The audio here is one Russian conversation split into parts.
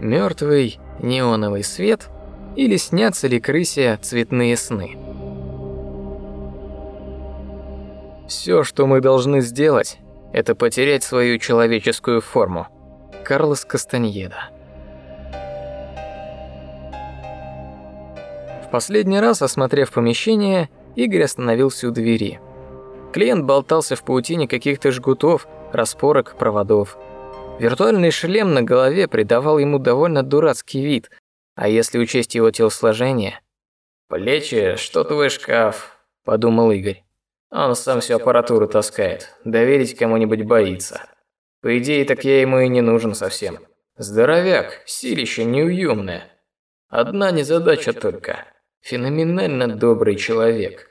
Мертвый неоновый свет или снятся ли крысе цветные сны? Все, что мы должны сделать, это потерять свою человеческую форму. Карлос Кастаньеда. В последний раз, осмотрев помещение, Игорь остановился у двери. Клиент болтался в паутине каких-то жгутов, распорок, проводов. Виртуальный шлем на голове придавал ему довольно дурацкий вид, а если учесть его телосложение... «Плечи, что твой шкаф», – подумал Игорь. «Он сам всю аппаратуру таскает, доверить кому-нибудь боится. По идее, так я ему и не нужен совсем. Здоровяк, силище неуемное. Одна незадача только. Феноменально добрый человек.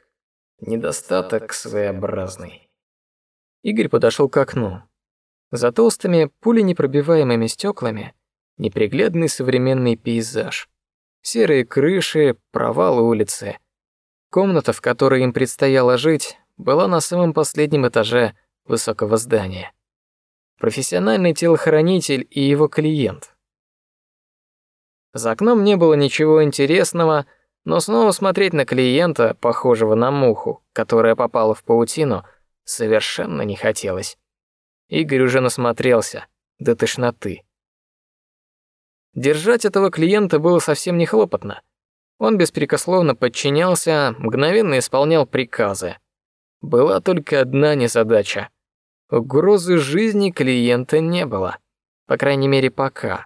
Недостаток своеобразный». Игорь подошел к окну. За толстыми, пуленепробиваемыми стеклами неприглядный современный пейзаж. Серые крыши, провалы улицы. Комната, в которой им предстояло жить, была на самом последнем этаже высокого здания. Профессиональный телохранитель и его клиент. За окном не было ничего интересного, но снова смотреть на клиента, похожего на муху, которая попала в паутину, совершенно не хотелось. Игорь уже насмотрелся до тошноты. Держать этого клиента было совсем не хлопотно. Он беспрекословно подчинялся, мгновенно исполнял приказы. Была только одна незадача. Угрозы жизни клиента не было. По крайней мере, пока.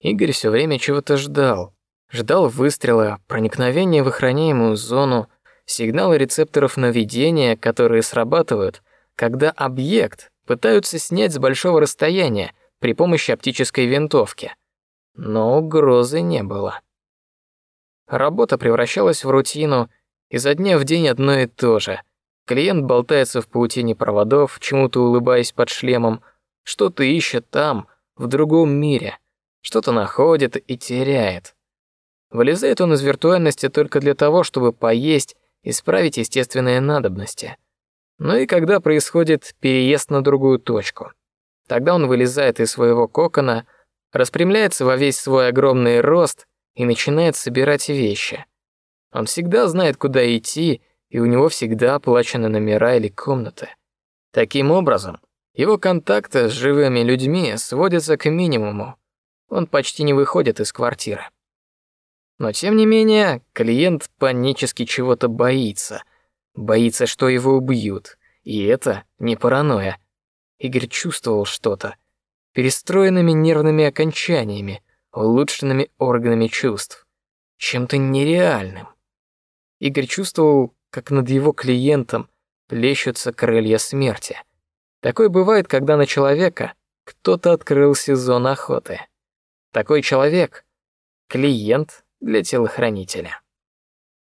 Игорь все время чего-то ждал. Ждал выстрела, проникновения в охраняемую зону, сигналы рецепторов наведения, которые срабатывают, когда объект пытаются снять с большого расстояния при помощи оптической винтовки. Но угрозы не было. Работа превращалась в рутину, изо дня в день одно и то же. Клиент болтается в паутине проводов, чему-то улыбаясь под шлемом, что-то ищет там, в другом мире, что-то находит и теряет. Вылезает он из виртуальности только для того, чтобы поесть, исправить естественные надобности. Ну и когда происходит переезд на другую точку. Тогда он вылезает из своего кокона, распрямляется во весь свой огромный рост и начинает собирать вещи. Он всегда знает, куда идти, и у него всегда оплачены номера или комнаты. Таким образом, его контакты с живыми людьми сводятся к минимуму. Он почти не выходит из квартиры. Но тем не менее, клиент панически чего-то боится. Боится, что его убьют. И это не паранойя. Игорь чувствовал что-то, перестроенными нервными окончаниями, улучшенными органами чувств, чем-то нереальным. Игорь чувствовал, как над его клиентом плещутся крылья смерти. Такое бывает, когда на человека кто-то открыл сезон охоты. Такой человек — клиент для телохранителя.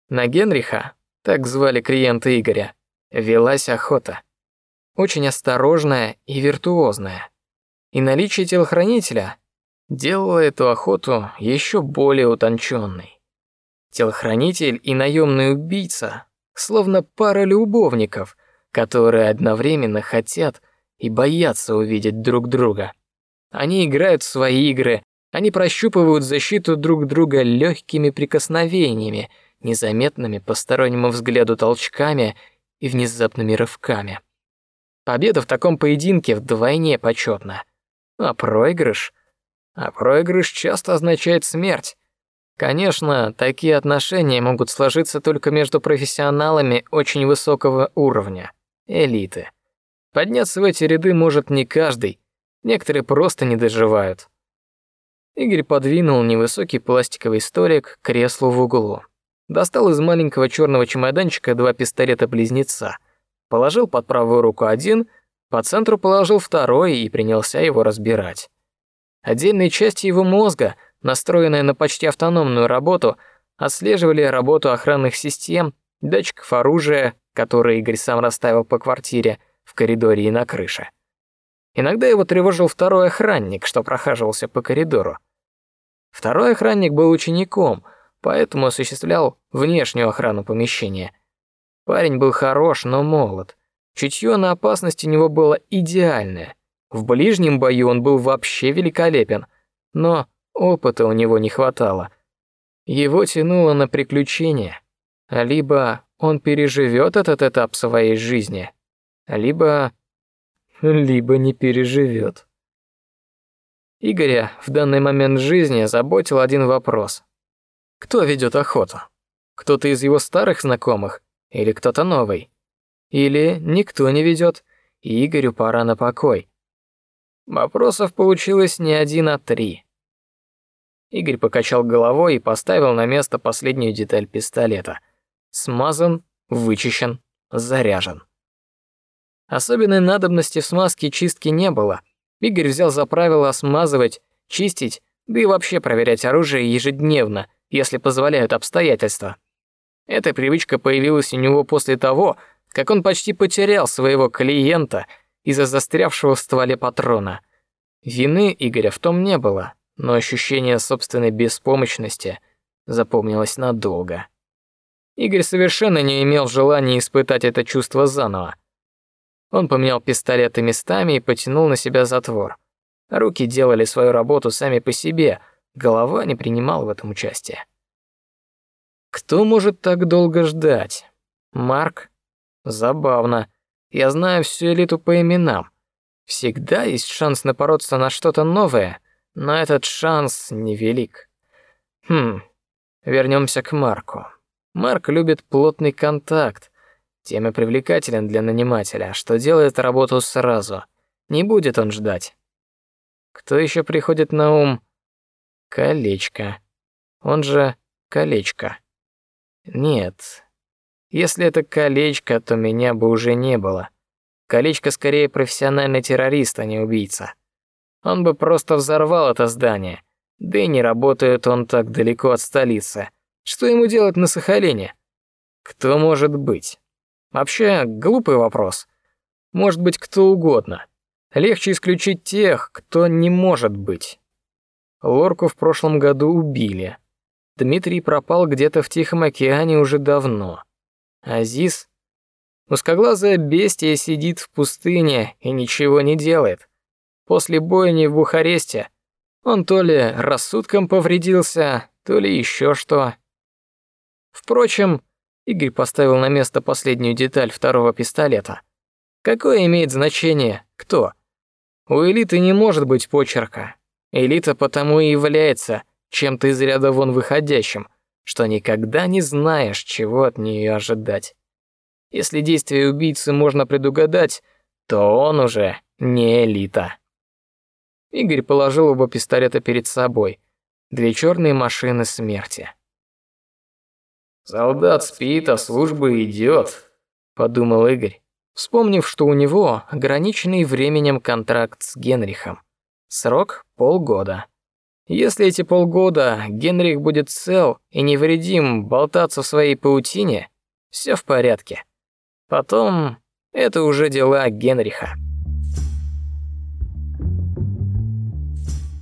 На Генриха, так звали клиента Игоря, велась охота. Очень осторожная и виртуозная и наличие телохранителя делало эту охоту еще более утонченной. Телохранитель и наемный убийца словно пара любовников, которые одновременно хотят и боятся увидеть друг друга. Они играют в свои игры, они прощупывают защиту друг друга легкими прикосновениями, незаметными постороннему взгляду толчками и внезапными рывками. Победа в таком поединке вдвойне почетна. А проигрыш? А проигрыш часто означает смерть. Конечно, такие отношения могут сложиться только между профессионалами очень высокого уровня, элиты. Подняться в эти ряды может не каждый, некоторые просто не доживают. Игорь подвинул невысокий пластиковый столик к креслу в углу. Достал из маленького черного чемоданчика два пистолета-близнеца. Положил под правую руку один, по центру положил второй и принялся его разбирать. Отдельные части его мозга, настроенные на почти автономную работу, отслеживали работу охранных систем, датчиков оружия, которые Игорь сам расставил по квартире, в коридоре и на крыше. Иногда его тревожил второй охранник, что прохаживался по коридору. Второй охранник был учеником, поэтому осуществлял внешнюю охрану помещения. Парень был хорош, но молод. Чутье на опасность у него было идеальное. В ближнем бою он был вообще великолепен, но Опыта у него не хватало. Его тянуло на приключения. Либо он переживет этот этап своей жизни, либо... либо не переживет. Игоря в данный момент жизни заботил один вопрос. Кто ведет охоту? Кто-то из его старых знакомых или кто-то новый? Или никто не ведет, и Игорю пора на покой? Вопросов получилось не один, а три. Игорь покачал головой и поставил на место последнюю деталь пистолета. Смазан, вычищен, заряжен. Особенной надобности в смазке чистки не было. Игорь взял за правило смазывать, чистить, да и вообще проверять оружие ежедневно, если позволяют обстоятельства. Эта привычка появилась у него после того, как он почти потерял своего клиента из-за застрявшего в стволе патрона. Вины Игоря в том не было, но ощущение собственной беспомощности запомнилось надолго. Игорь совершенно не имел желания испытать это чувство заново. Он поменял пистолеты местами и потянул на себя затвор. Руки делали свою работу сами по себе, голова не принимала в этом участие. Кто может так долго ждать? Марк? Забавно. Я знаю всю элиту по именам. Всегда есть шанс напороться на что-то новое, но этот шанс невелик. Хм, вернемся к Марку. Марк любит плотный контакт, тем и привлекателен для нанимателя, что делает работу сразу. Не будет он ждать. Кто еще приходит на ум? Колечко. Он же колечко. Нет. Если это колечко, то меня бы уже не было. Колечко скорее профессиональный террорист, а не убийца. Он бы просто взорвал это здание. Да и не работает он так далеко от столицы. Что ему делать на Сахалине? Кто может быть? Вообще, глупый вопрос. Может быть кто угодно. Легче исключить тех, кто не может быть. Лорку в прошлом году убили. Дмитрий пропал где-то в Тихом океане уже давно. Азиз? Узкоглазая бестия сидит в пустыне и ничего не делает. После бойни в Бухаресте он то ли рассудком повредился, то ли еще что. Впрочем, Игорь поставил на место последнюю деталь второго пистолета. Какое имеет значение, кто? У элиты не может быть почерка. Элита потому и является чем-то из ряда вон выходящим, что никогда не знаешь, чего от нее ожидать. Если действия убийцы можно предугадать, то он уже не элита. Игорь положил оба пистолета перед собой. Две черные машины смерти. «Солдат спит, а служба идет», — подумал Игорь, вспомнив, что у него ограниченный временем контракт с Генрихом. Срок — полгода. Если эти полгода Генрих будет цел и невредим болтаться в своей паутине, все в порядке. Потом это уже дела Генриха.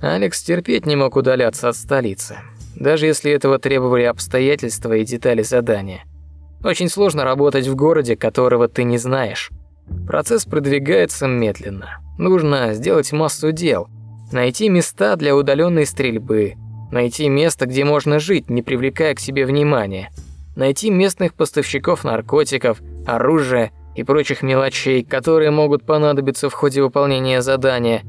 Алекс терпеть не мог удаляться от столицы, даже если этого требовали обстоятельства и детали задания. Очень сложно работать в городе, которого ты не знаешь. Процесс продвигается медленно. Нужно сделать массу дел, найти места для удаленной стрельбы, найти место, где можно жить, не привлекая к себе внимания, найти местных поставщиков наркотиков, оружия и прочих мелочей, которые могут понадобиться в ходе выполнения задания,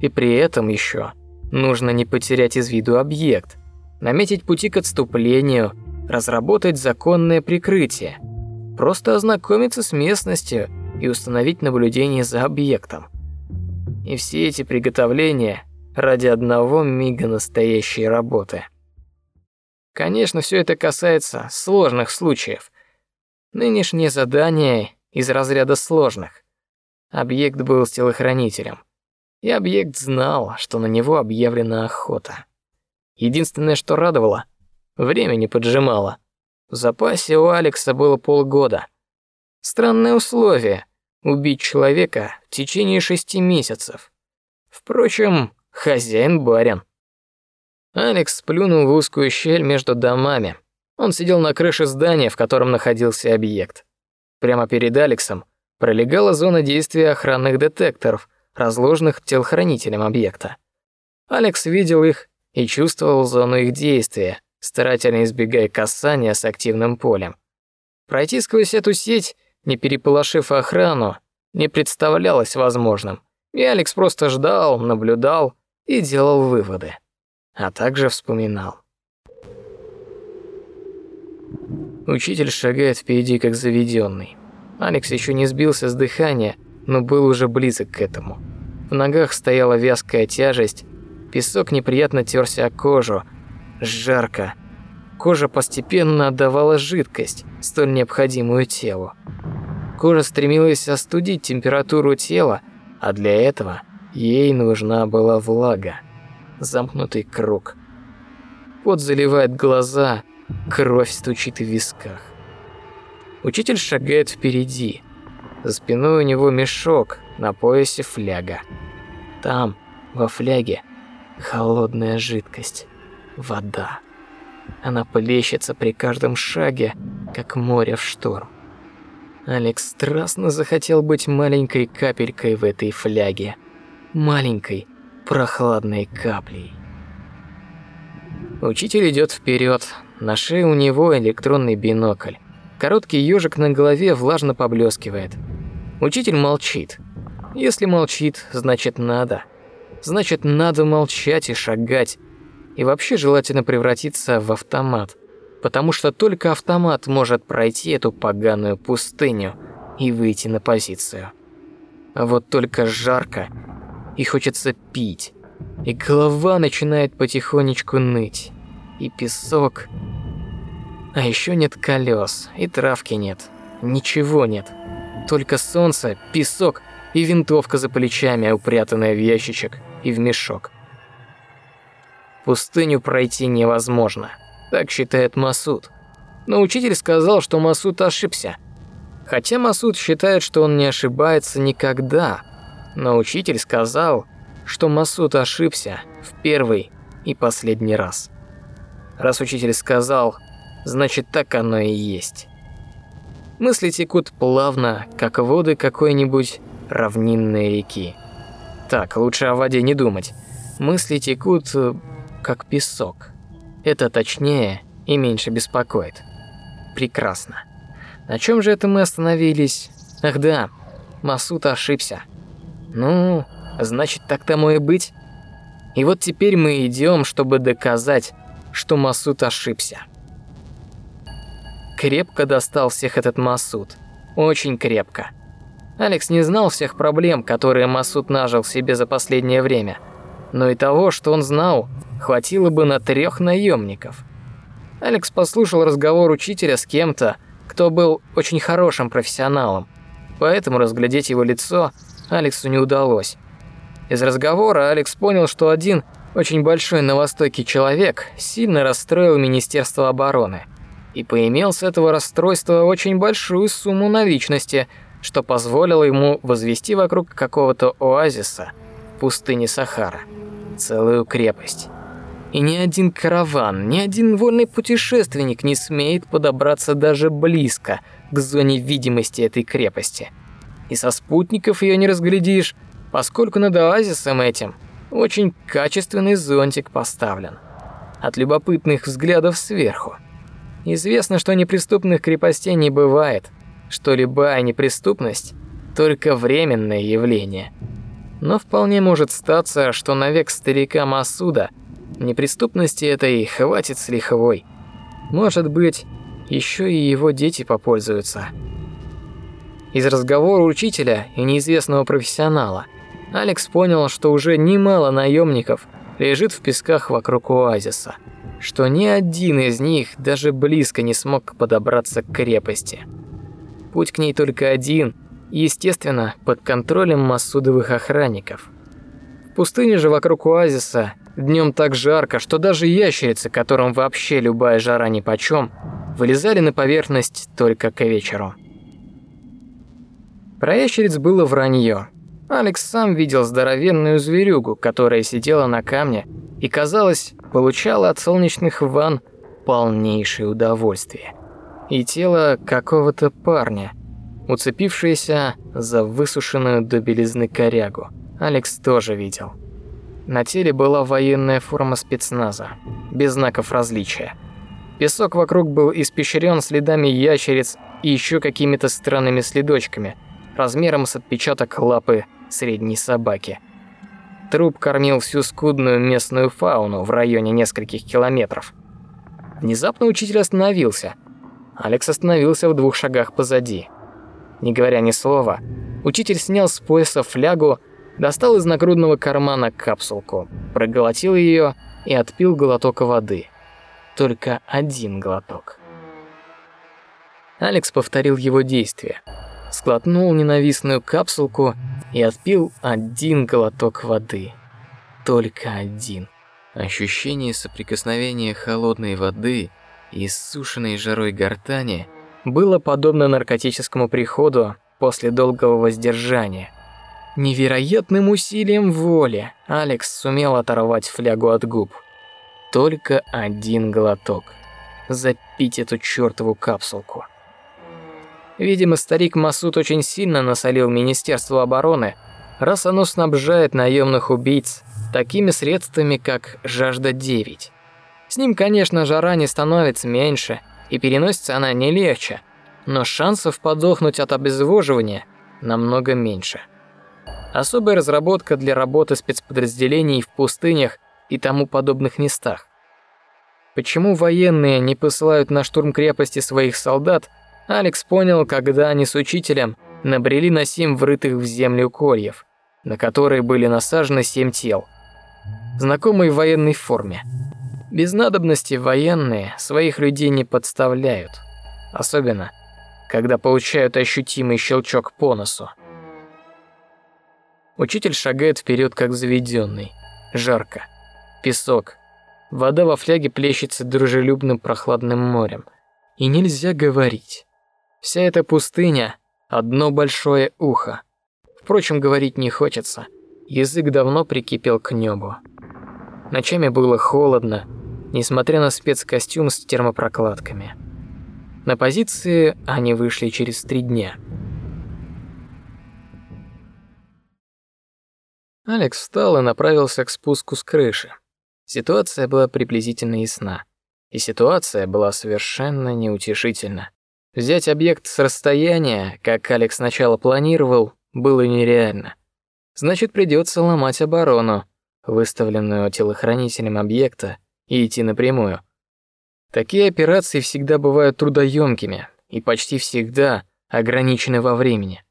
и при этом еще нужно не потерять из виду объект, наметить пути к отступлению, разработать законное прикрытие, просто ознакомиться с местностью и установить наблюдение за объектом. И все эти приготовления ради одного мига настоящей работы. Конечно, все это касается сложных случаев. Нынешнее задание из разряда сложных. Объект был с телохранителем. И объект знал, что на него объявлена охота. Единственное, что радовало, время не поджимало. В запасе у Алекса было полгода. Странное условие убить человека в течение шести месяцев. Впрочем, хозяин барин. Алекс сплюнул в узкую щель между домами. Он сидел на крыше здания, в котором находился объект. Прямо перед Алексом пролегала зона действия охранных детекторов, разложенных телохранителем объекта. Алекс видел их и чувствовал зону их действия, старательно избегая касания с активным полем. Пройти сквозь эту сеть, не переполошив охрану, не представлялось возможным, и Алекс просто ждал, наблюдал и делал выводы, а также вспоминал. Учитель шагает впереди как заведенный. Алекс еще не сбился с дыхания, но был уже близок к этому. В ногах стояла вязкая тяжесть, песок неприятно терся о кожу, жарко. Кожа постепенно отдавала жидкость, столь необходимую телу. Кожа стремилась остудить температуру тела, а для этого ей нужна была влага. Замкнутый круг. Пот заливает глаза, кровь стучит в висках. Учитель шагает впереди. За спиной у него мешок, на поясе фляга. Там, во фляге, холодная жидкость, вода. Она плещется при каждом шаге, как море в шторм. Алекс страстно захотел быть маленькой капелькой в этой фляге. Маленькой, прохладной каплей. Учитель идет вперед. На шее у него электронный бинокль. Короткий ежик на голове влажно поблескивает. Учитель молчит. Если молчит, значит надо. Значит надо молчать и шагать. И вообще желательно превратиться в автомат. Потому что только автомат может пройти эту поганую пустыню и выйти на позицию. А вот только жарко и хочется пить. И голова начинает потихонечку ныть. И песок а еще нет колес, и травки нет. Ничего нет. Только солнце, песок и винтовка за плечами, упрятанная в ящичек и в мешок. Пустыню пройти невозможно, так считает Масуд. Но учитель сказал, что Масуд ошибся. Хотя Масуд считает, что он не ошибается никогда. Но учитель сказал, что Масуд ошибся в первый и последний раз. Раз учитель сказал, значит так оно и есть. Мысли текут плавно, как воды какой-нибудь равнинной реки. Так, лучше о воде не думать. Мысли текут э, как песок. Это точнее и меньше беспокоит. Прекрасно. На чем же это мы остановились? Ах да, Масут ошибся. Ну, значит, так тому и быть. И вот теперь мы идем, чтобы доказать, что Масут ошибся. Крепко достал всех этот Масуд. Очень крепко. Алекс не знал всех проблем, которые Масуд нажил себе за последнее время. Но и того, что он знал, хватило бы на трех наемников. Алекс послушал разговор учителя с кем-то, кто был очень хорошим профессионалом. Поэтому разглядеть его лицо Алексу не удалось. Из разговора Алекс понял, что один очень большой на Востоке человек сильно расстроил Министерство обороны – и поимел с этого расстройства очень большую сумму наличности, что позволило ему возвести вокруг какого-то оазиса в пустыне Сахара целую крепость. И ни один караван, ни один вольный путешественник не смеет подобраться даже близко к зоне видимости этой крепости. И со спутников ее не разглядишь, поскольку над оазисом этим очень качественный зонтик поставлен. От любопытных взглядов сверху. Известно, что неприступных крепостей не бывает, что любая неприступность только временное явление. Но вполне может статься, что навек старика Масуда неприступности этой хватит с лихвой. Может быть, еще и его дети попользуются. Из разговора учителя и неизвестного профессионала Алекс понял, что уже немало наемников лежит в песках вокруг оазиса что ни один из них даже близко не смог подобраться к крепости. Путь к ней только один, естественно, под контролем массудовых охранников. В пустыне же вокруг оазиса днем так жарко, что даже ящерицы, которым вообще любая жара нипочем, вылезали на поверхность только к вечеру. Про ящериц было вранье. Алекс сам видел здоровенную зверюгу, которая сидела на камне и, казалось, получала от солнечных ванн полнейшее удовольствие. И тело какого-то парня, уцепившееся за высушенную до белизны корягу, Алекс тоже видел. На теле была военная форма спецназа, без знаков различия. Песок вокруг был испещрен следами ящериц и еще какими-то странными следочками, размером с отпечаток лапы средней собаки. Труп кормил всю скудную местную фауну в районе нескольких километров. Внезапно учитель остановился. Алекс остановился в двух шагах позади. Не говоря ни слова, учитель снял с пояса флягу, достал из нагрудного кармана капсулку, проглотил ее и отпил глоток воды. Только один глоток. Алекс повторил его действия. Сглотнул ненавистную капсулку и отпил один глоток воды. Только один. Ощущение соприкосновения холодной воды и иссушенной жарой гортани было подобно наркотическому приходу после долгого воздержания. Невероятным усилием воли Алекс сумел оторвать флягу от губ. Только один глоток. Запить эту чертову капсулку. Видимо, старик Масуд очень сильно насолил Министерству обороны, раз оно снабжает наемных убийц такими средствами, как «Жажда-9». С ним, конечно, жара не становится меньше, и переносится она не легче, но шансов подохнуть от обезвоживания намного меньше. Особая разработка для работы спецподразделений в пустынях и тому подобных местах. Почему военные не посылают на штурм крепости своих солдат, Алекс понял, когда они с учителем набрели на семь врытых в землю кольев, на которые были насажены семь тел. Знакомые в военной форме. Без надобности военные своих людей не подставляют, особенно когда получают ощутимый щелчок по носу. Учитель шагает вперед, как заведенный. Жарко. Песок. Вода во фляге плещется дружелюбным прохладным морем. И нельзя говорить. Вся эта пустыня — одно большое ухо. Впрочем, говорить не хочется. Язык давно прикипел к небу. Ночами было холодно, несмотря на спецкостюм с термопрокладками. На позиции они вышли через три дня. Алекс встал и направился к спуску с крыши. Ситуация была приблизительно ясна. И ситуация была совершенно неутешительна. Взять объект с расстояния, как Алекс сначала планировал, было нереально. Значит, придется ломать оборону, выставленную телохранителем объекта, и идти напрямую. Такие операции всегда бывают трудоемкими и почти всегда ограничены во времени.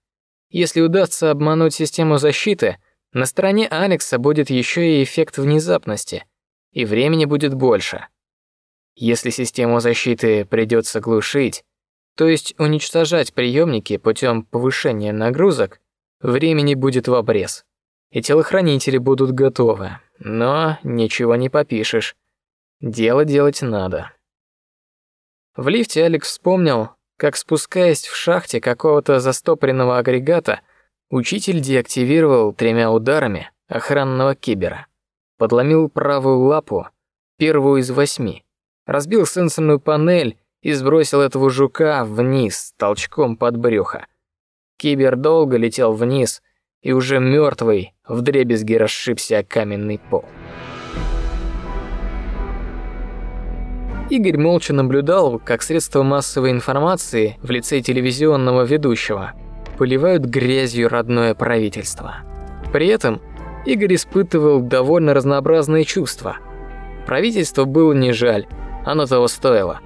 Если удастся обмануть систему защиты, на стороне Алекса будет еще и эффект внезапности, и времени будет больше. Если систему защиты придется глушить, то есть уничтожать приемники путем повышения нагрузок, времени будет в обрез. И телохранители будут готовы, но ничего не попишешь. Дело делать надо. В лифте Алекс вспомнил, как спускаясь в шахте какого-то застопоренного агрегата, учитель деактивировал тремя ударами охранного кибера. Подломил правую лапу, первую из восьми, разбил сенсорную панель и сбросил этого жука вниз толчком под брюхо. Кибер долго летел вниз и уже мертвый вдребезги расшибся о каменный пол. Игорь молча наблюдал, как средства массовой информации в лице телевизионного ведущего поливают грязью родное правительство. При этом Игорь испытывал довольно разнообразные чувства. Правительство было не жаль, оно того стоило.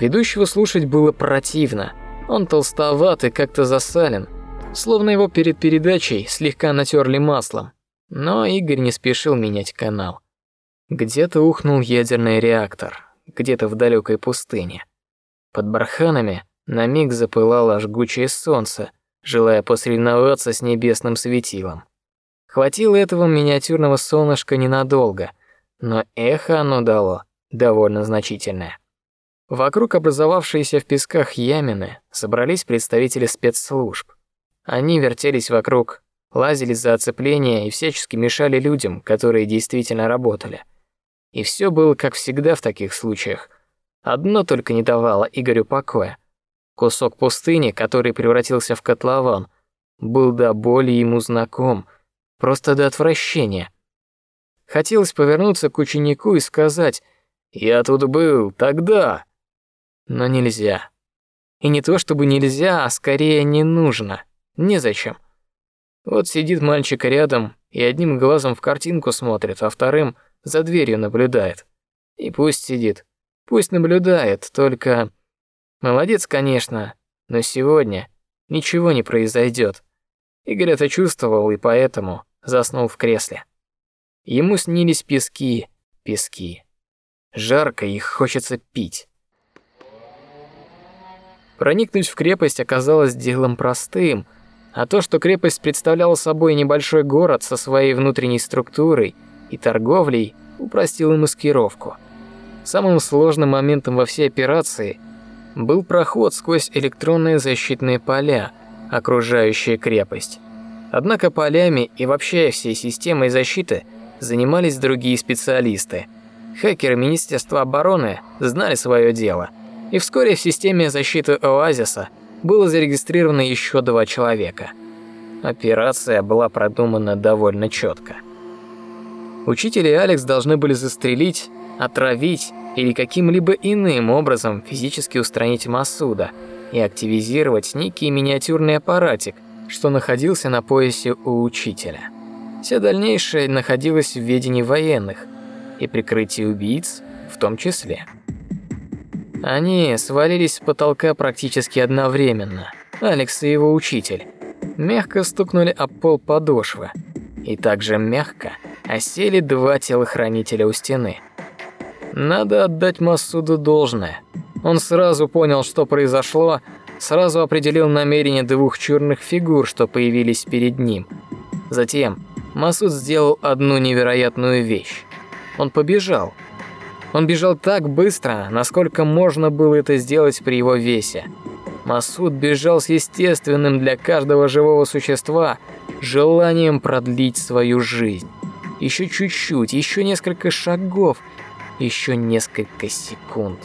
Ведущего слушать было противно. Он толстоват и как-то засален, словно его перед передачей слегка натерли маслом. Но Игорь не спешил менять канал. Где-то ухнул ядерный реактор, где-то в далекой пустыне. Под барханами на миг запылало жгучее солнце, желая посоревноваться с небесным светилом. Хватило этого миниатюрного солнышка ненадолго, но эхо оно дало довольно значительное. Вокруг образовавшейся в песках ямины собрались представители спецслужб. Они вертелись вокруг, лазили за оцепление и всячески мешали людям, которые действительно работали. И все было как всегда в таких случаях. Одно только не давало Игорю покоя. Кусок пустыни, который превратился в котлован, был до боли ему знаком, просто до отвращения. Хотелось повернуться к ученику и сказать «Я тут был, тогда». Но нельзя. И не то чтобы нельзя, а скорее не нужно. Незачем. Вот сидит мальчик рядом и одним глазом в картинку смотрит, а вторым за дверью наблюдает. И пусть сидит. Пусть наблюдает, только... Молодец, конечно, но сегодня ничего не произойдет. Игорь это чувствовал и поэтому заснул в кресле. Ему снились пески, пески. Жарко, их хочется пить. Проникнуть в крепость оказалось делом простым, а то, что крепость представляла собой небольшой город со своей внутренней структурой и торговлей, упростило маскировку. Самым сложным моментом во всей операции был проход сквозь электронные защитные поля, окружающие крепость. Однако полями и вообще всей системой защиты занимались другие специалисты. Хакеры Министерства обороны знали свое дело, и вскоре в системе защиты Оазиса было зарегистрировано еще два человека. Операция была продумана довольно четко. Учитель и Алекс должны были застрелить, отравить или каким-либо иным образом физически устранить Масуда и активизировать некий миниатюрный аппаратик, что находился на поясе у учителя. Все дальнейшее находилось в ведении военных и прикрытие убийц в том числе. Они свалились с потолка практически одновременно. Алекс и его учитель мягко стукнули об пол подошвы, и также мягко осели два телохранителя у стены. Надо отдать Масуду должное. Он сразу понял, что произошло, сразу определил намерение двух черных фигур, что появились перед ним. Затем Масуд сделал одну невероятную вещь. Он побежал. Он бежал так быстро, насколько можно было это сделать при его весе. Масуд бежал с естественным для каждого живого существа желанием продлить свою жизнь. Еще чуть-чуть, еще несколько шагов, еще несколько секунд.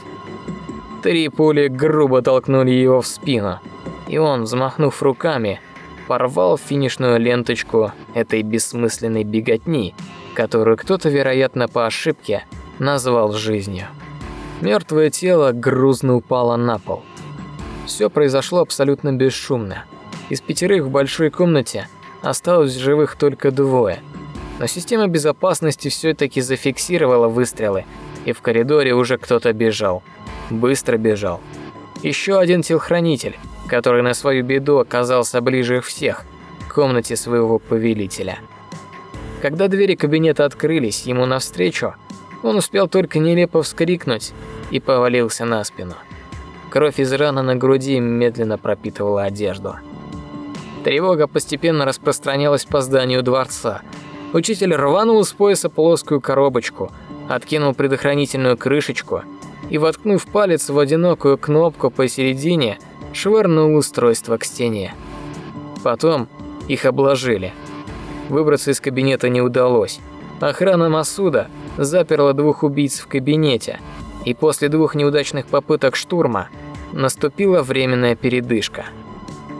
Три пули грубо толкнули его в спину, и он, взмахнув руками, порвал финишную ленточку этой бессмысленной беготни, которую кто-то, вероятно, по ошибке назвал жизнью. Мертвое тело грузно упало на пол. Все произошло абсолютно бесшумно. Из пятерых в большой комнате осталось живых только двое. Но система безопасности все-таки зафиксировала выстрелы, и в коридоре уже кто-то бежал быстро бежал. Еще один телохранитель, который на свою беду оказался ближе всех к комнате своего повелителя. Когда двери кабинета открылись ему навстречу, он успел только нелепо вскрикнуть и повалился на спину. Кровь из раны на груди медленно пропитывала одежду. Тревога постепенно распространялась по зданию дворца. Учитель рванул с пояса плоскую коробочку, откинул предохранительную крышечку и, воткнув палец в одинокую кнопку посередине, швырнул устройство к стене. Потом их обложили. Выбраться из кабинета не удалось. Охрана Масуда заперла двух убийц в кабинете, и после двух неудачных попыток штурма наступила временная передышка.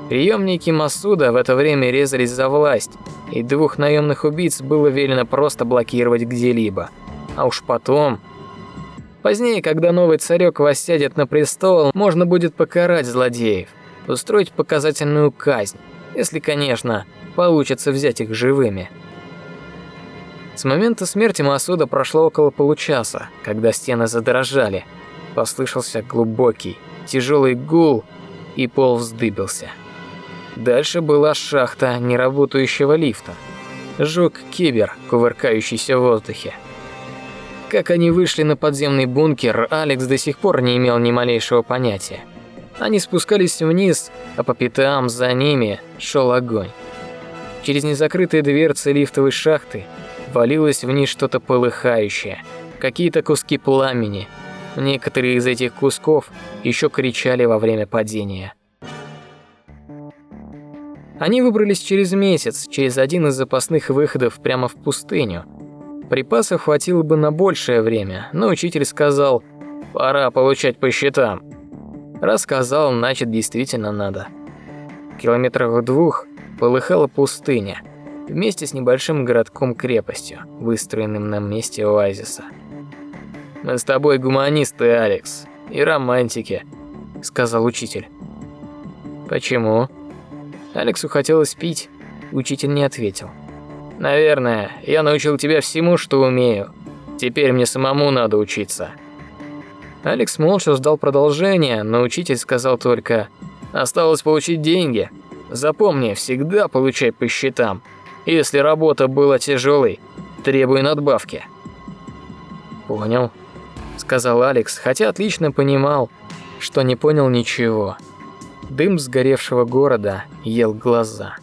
Приемники Масуда в это время резались за власть, и двух наемных убийц было велено просто блокировать где-либо. А уж потом Позднее, когда новый царек воссядет на престол, можно будет покарать злодеев, устроить показательную казнь, если, конечно, получится взять их живыми. С момента смерти Масуда прошло около получаса, когда стены задрожали. Послышался глубокий, тяжелый гул, и пол вздыбился. Дальше была шахта неработающего лифта. Жук-кибер, кувыркающийся в воздухе. Как они вышли на подземный бункер, Алекс до сих пор не имел ни малейшего понятия. Они спускались вниз, а по пятам за ними шел огонь. Через незакрытые дверцы лифтовой шахты валилось вниз что-то полыхающее, какие-то куски пламени. Некоторые из этих кусков еще кричали во время падения. Они выбрались через месяц, через один из запасных выходов прямо в пустыню – Припасов хватило бы на большее время, но учитель сказал «пора получать по счетам». Рассказал, значит, действительно надо. В километрах двух полыхала пустыня. вместе с небольшим городком-крепостью, выстроенным на месте оазиса. «Мы с тобой гуманисты, Алекс, и романтики», — сказал учитель. «Почему?» Алексу хотелось пить, учитель не ответил. «Наверное, я научил тебя всему, что умею. Теперь мне самому надо учиться». Алекс молча ждал продолжения, но учитель сказал только «Осталось получить деньги. Запомни, всегда получай по счетам. Если работа была тяжелой, требуй надбавки». «Понял», — сказал Алекс, хотя отлично понимал, что не понял ничего. Дым сгоревшего города ел глаза.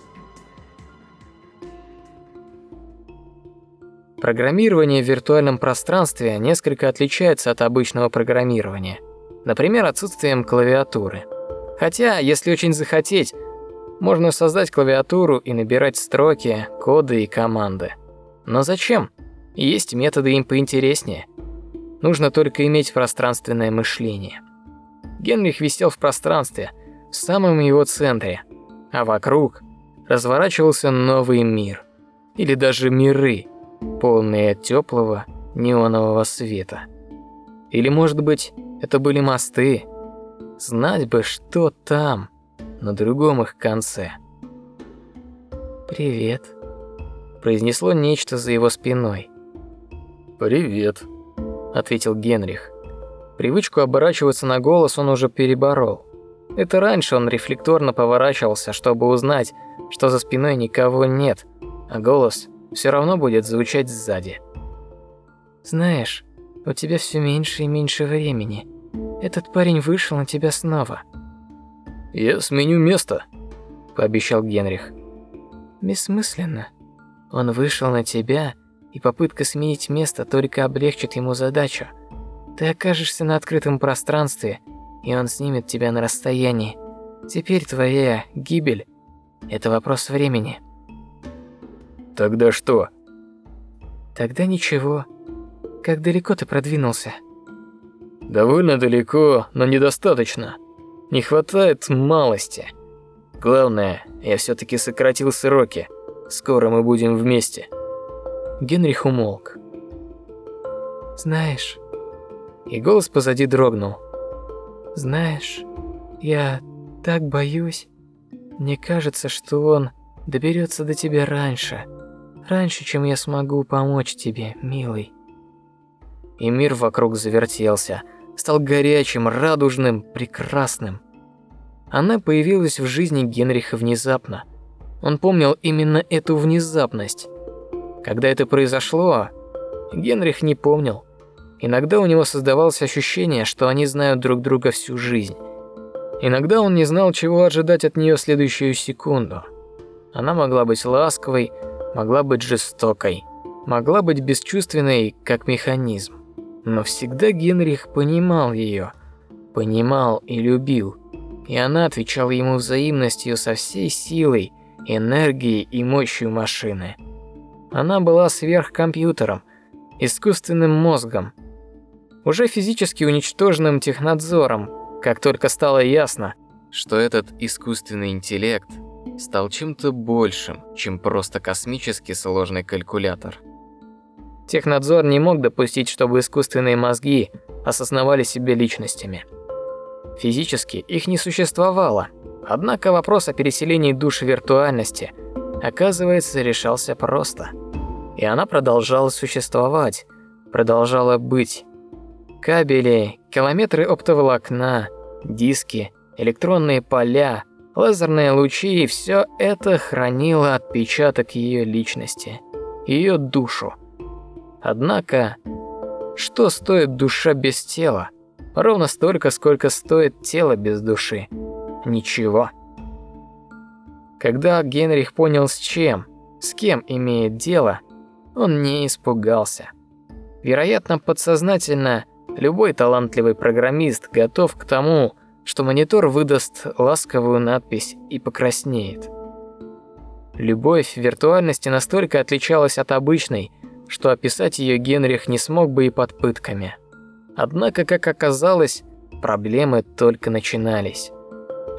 Программирование в виртуальном пространстве несколько отличается от обычного программирования. Например, отсутствием клавиатуры. Хотя, если очень захотеть, можно создать клавиатуру и набирать строки, коды и команды. Но зачем? Есть методы им поинтереснее. Нужно только иметь пространственное мышление. Генрих висел в пространстве, в самом его центре, а вокруг разворачивался новый мир. Или даже миры, полные теплого неонового света. Или, может быть, это были мосты. Знать бы, что там на другом их конце. «Привет», – произнесло нечто за его спиной. «Привет», – ответил Генрих. Привычку оборачиваться на голос он уже переборол. Это раньше он рефлекторно поворачивался, чтобы узнать, что за спиной никого нет, а голос все равно будет звучать сзади. «Знаешь, у тебя все меньше и меньше времени. Этот парень вышел на тебя снова. «Я сменю место», – пообещал Генрих. «Бессмысленно. Он вышел на тебя, и попытка сменить место только облегчит ему задачу. Ты окажешься на открытом пространстве, и он снимет тебя на расстоянии. Теперь твоя гибель – это вопрос времени». «Тогда что?» «Тогда ничего. Как далеко ты продвинулся?» «Довольно далеко, но недостаточно», не хватает малости. Главное, я все-таки сократил сроки. Скоро мы будем вместе. Генрих умолк. Знаешь, и голос позади дрогнул. Знаешь, я так боюсь. Мне кажется, что он доберется до тебя раньше, раньше, чем я смогу помочь тебе, милый. И мир вокруг завертелся стал горячим, радужным, прекрасным. Она появилась в жизни Генриха внезапно. Он помнил именно эту внезапность. Когда это произошло, Генрих не помнил. Иногда у него создавалось ощущение, что они знают друг друга всю жизнь. Иногда он не знал, чего ожидать от нее следующую секунду. Она могла быть ласковой, могла быть жестокой, могла быть бесчувственной, как механизм. Но всегда Генрих понимал ее, понимал и любил, и она отвечала ему взаимностью со всей силой, энергией и мощью машины. Она была сверхкомпьютером, искусственным мозгом, уже физически уничтоженным технадзором, как только стало ясно, что этот искусственный интеллект стал чем-то большим, чем просто космически сложный калькулятор. Технадзор не мог допустить, чтобы искусственные мозги осознавали себя личностями. Физически их не существовало, однако вопрос о переселении душ в виртуальности, оказывается, решался просто. И она продолжала существовать, продолжала быть. Кабели, километры оптоволокна, диски, электронные поля, лазерные лучи – все это хранило отпечаток ее личности, ее душу. Однако, что стоит душа без тела? Ровно столько, сколько стоит тело без души. Ничего. Когда Генрих понял с чем, с кем имеет дело, он не испугался. Вероятно, подсознательно любой талантливый программист готов к тому, что монитор выдаст ласковую надпись и покраснеет. Любовь в виртуальности настолько отличалась от обычной, что описать ее Генрих не смог бы и под пытками. Однако, как оказалось, проблемы только начинались.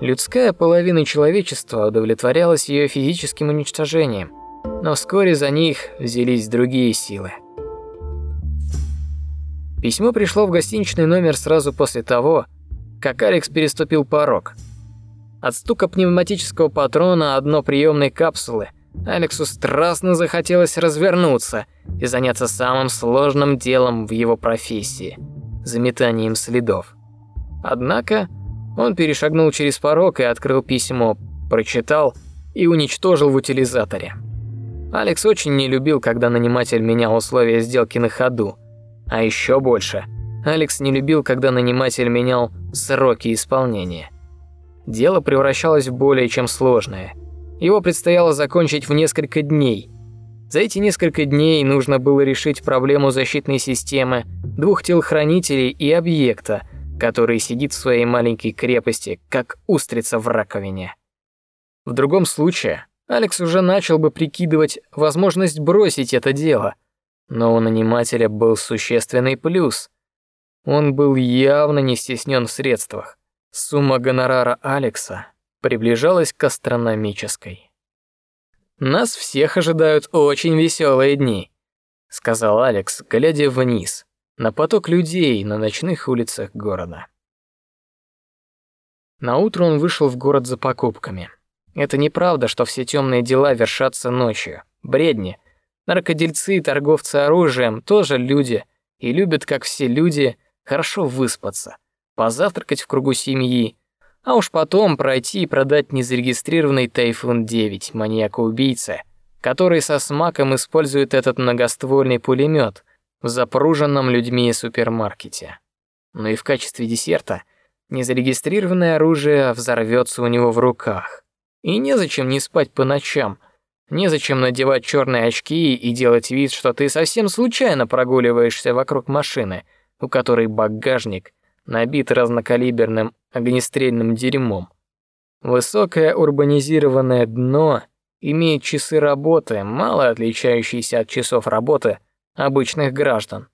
Людская половина человечества удовлетворялась ее физическим уничтожением, Но вскоре за них взялись другие силы. Письмо пришло в гостиничный номер сразу после того, как Алекс переступил порог. От стука пневматического патрона одно приемной капсулы Алексу страстно захотелось развернуться и заняться самым сложным делом в его профессии – заметанием следов. Однако он перешагнул через порог и открыл письмо, прочитал и уничтожил в утилизаторе. Алекс очень не любил, когда наниматель менял условия сделки на ходу. А еще больше, Алекс не любил, когда наниматель менял сроки исполнения – Дело превращалось в более чем сложное. Его предстояло закончить в несколько дней. За эти несколько дней нужно было решить проблему защитной системы, двух телохранителей и объекта, который сидит в своей маленькой крепости, как устрица в раковине. В другом случае Алекс уже начал бы прикидывать возможность бросить это дело, но у нанимателя был существенный плюс. Он был явно не стеснен в средствах. Сумма гонорара Алекса приближалась к астрономической. Нас всех ожидают очень веселые дни, сказал Алекс, глядя вниз на поток людей на ночных улицах города. На утро он вышел в город за покупками. Это неправда, что все темные дела вершатся ночью. Бредни. Наркодельцы и торговцы оружием тоже люди и любят, как все люди, хорошо выспаться позавтракать в кругу семьи, а уж потом пройти и продать незарегистрированный Тайфун-9 маньяка-убийца, который со смаком использует этот многоствольный пулемет в запруженном людьми супермаркете. Но и в качестве десерта незарегистрированное оружие взорвется у него в руках. И незачем не спать по ночам, незачем надевать черные очки и делать вид, что ты совсем случайно прогуливаешься вокруг машины, у которой багажник набит разнокалиберным огнестрельным дерьмом. Высокое урбанизированное дно имеет часы работы, мало отличающиеся от часов работы обычных граждан.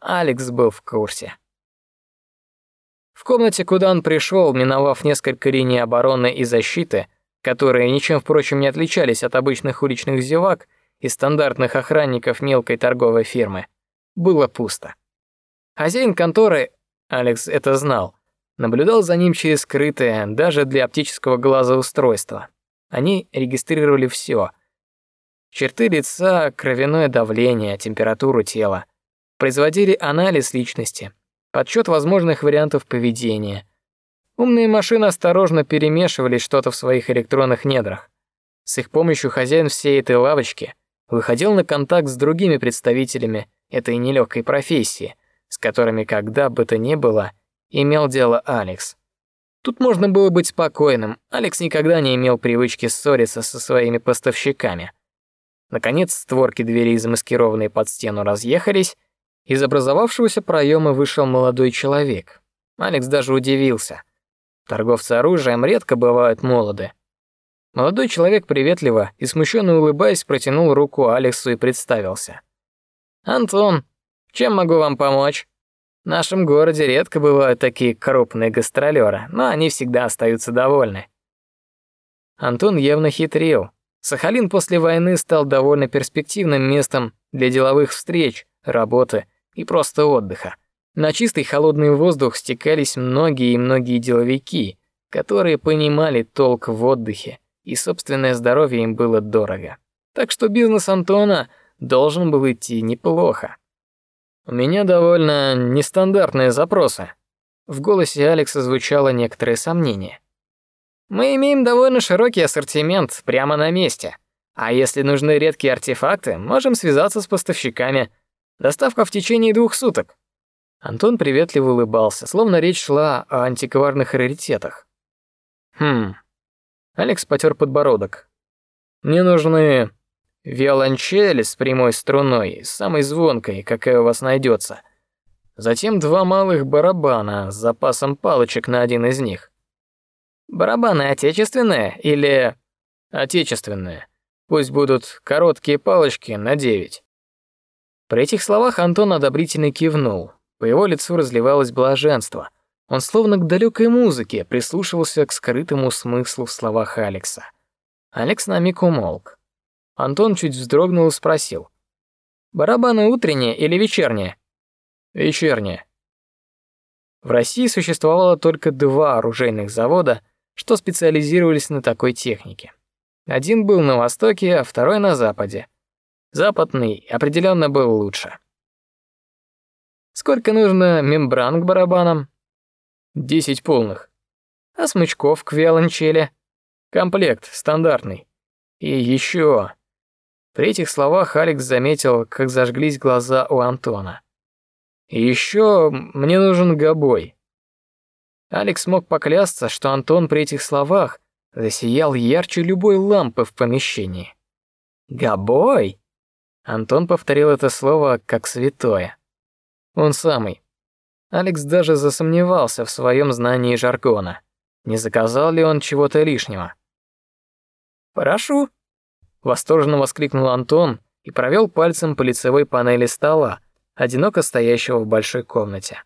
Алекс был в курсе. В комнате, куда он пришел, миновав несколько линий обороны и защиты, которые ничем, впрочем, не отличались от обычных уличных зевак и стандартных охранников мелкой торговой фирмы, было пусто. Хозяин конторы Алекс это знал. Наблюдал за ним через скрытое, даже для оптического глаза устройство. Они регистрировали все: черты лица, кровяное давление, температуру тела. Производили анализ личности, подсчет возможных вариантов поведения. Умные машины осторожно перемешивали что-то в своих электронных недрах. С их помощью хозяин всей этой лавочки выходил на контакт с другими представителями этой нелегкой профессии, с которыми когда бы то ни было имел дело Алекс. Тут можно было быть спокойным. Алекс никогда не имел привычки ссориться со своими поставщиками. Наконец, створки дверей, замаскированные под стену, разъехались. Из образовавшегося проема вышел молодой человек. Алекс даже удивился. Торговцы оружием редко бывают молоды. Молодой человек приветливо и смущенно улыбаясь протянул руку Алексу и представился. «Антон, чем могу вам помочь? В нашем городе редко бывают такие крупные гастролеры, но они всегда остаются довольны. Антон явно хитрил. Сахалин после войны стал довольно перспективным местом для деловых встреч, работы и просто отдыха. На чистый холодный воздух стекались многие и многие деловики, которые понимали толк в отдыхе, и собственное здоровье им было дорого. Так что бизнес Антона должен был идти неплохо. У меня довольно нестандартные запросы. В голосе Алекса звучало некоторое сомнение. Мы имеем довольно широкий ассортимент прямо на месте. А если нужны редкие артефакты, можем связаться с поставщиками. Доставка в течение двух суток. Антон приветливо улыбался, словно речь шла о антикварных раритетах. Хм. Алекс потер подбородок. Мне нужны Виолончель с прямой струной, самой звонкой, какая у вас найдется. Затем два малых барабана с запасом палочек на один из них. Барабаны отечественные или отечественные? Пусть будут короткие палочки на девять. При этих словах Антон одобрительно кивнул. По его лицу разливалось блаженство. Он словно к далекой музыке прислушивался к скрытому смыслу в словах Алекса. Алекс на миг умолк. Антон чуть вздрогнул и спросил. «Барабаны утренние или вечерние?» «Вечерние». В России существовало только два оружейных завода, что специализировались на такой технике. Один был на востоке, а второй на западе. Западный определенно был лучше. Сколько нужно мембран к барабанам? Десять полных. А смычков к виолончели? Комплект стандартный. И еще. При этих словах Алекс заметил, как зажглись глаза у Антона. Еще мне нужен гобой. Алекс мог поклясться, что Антон при этих словах засиял ярче любой лампы в помещении. Гобой? Антон повторил это слово как святое. Он самый. Алекс даже засомневался в своем знании жаргона. Не заказал ли он чего-то лишнего? «Прошу!» — восторженно воскликнул Антон и провел пальцем по лицевой панели стола, одиноко стоящего в большой комнате.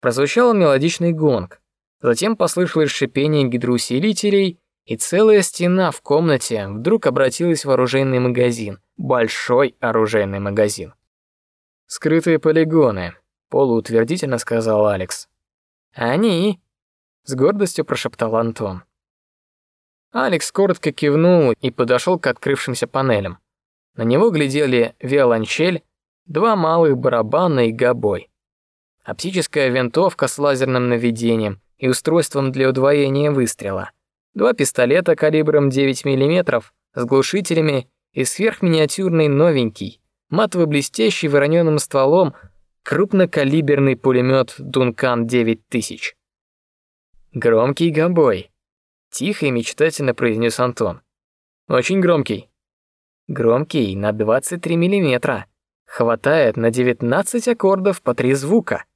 Прозвучал мелодичный гонг, затем послышалось шипение гидроусилителей, и целая стена в комнате вдруг обратилась в оружейный магазин, большой оружейный магазин. Скрытые полигоны, полуутвердительно сказал Алекс. Они, с гордостью прошептал Антон. Алекс коротко кивнул и подошел к открывшимся панелям. На него глядели виолончель, два малых барабана и гобой. Оптическая винтовка с лазерным наведением и устройством для удвоения выстрела. Два пистолета калибром 9 мм с глушителями и сверхминиатюрный новенький матово-блестящий вороненым стволом крупнокалиберный пулемет Дункан 9000. Громкий гобой. Тихо и мечтательно произнес Антон. Очень громкий. Громкий на 23 миллиметра. Хватает на 19 аккордов по три звука.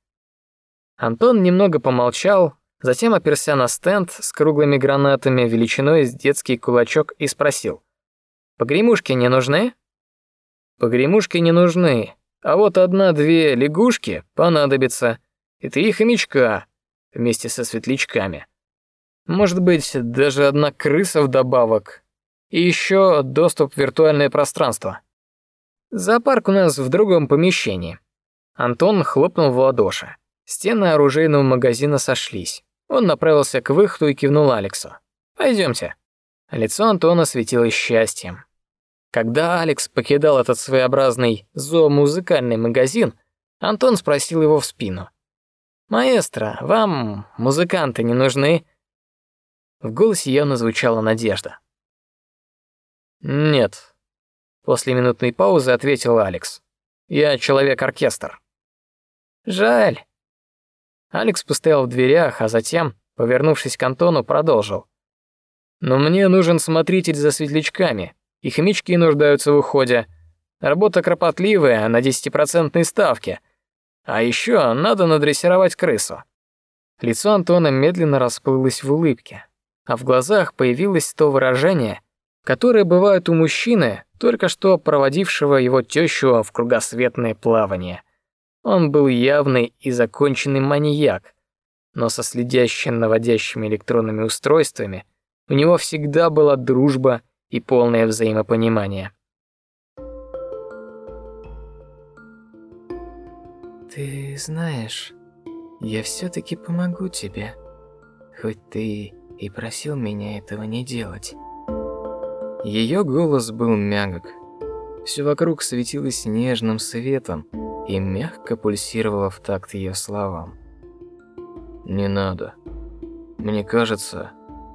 Антон немного помолчал, затем оперся на стенд с круглыми гранатами величиной с детский кулачок и спросил. «Погремушки не нужны?» Погремушки не нужны, а вот одна-две лягушки понадобится, и три хомячка вместе со светлячками. Может быть, даже одна крыса вдобавок. И еще доступ в виртуальное пространство. Зоопарк у нас в другом помещении. Антон хлопнул в ладоши. Стены оружейного магазина сошлись. Он направился к выходу и кивнул Алексу. Пойдемте. Лицо Антона светилось счастьем. Когда Алекс покидал этот своеобразный зоомузыкальный магазин, Антон спросил его в спину. «Маэстро, вам музыканты не нужны?» В голосе явно звучала надежда. «Нет», — после минутной паузы ответил Алекс. «Я человек-оркестр». «Жаль». Алекс постоял в дверях, а затем, повернувшись к Антону, продолжил. «Но мне нужен смотритель за светлячками и хомячки нуждаются в уходе. Работа кропотливая, на десятипроцентной ставке. А еще надо надрессировать крысу. Лицо Антона медленно расплылось в улыбке, а в глазах появилось то выражение, которое бывает у мужчины, только что проводившего его тещу в кругосветное плавание. Он был явный и законченный маньяк, но со следящими наводящими электронными устройствами у него всегда была дружба и полное взаимопонимание. Ты знаешь, я все-таки помогу тебе, хоть ты и просил меня этого не делать. Ее голос был мягок. Все вокруг светилось нежным светом и мягко пульсировало в такт ее словам. Не надо. Мне кажется,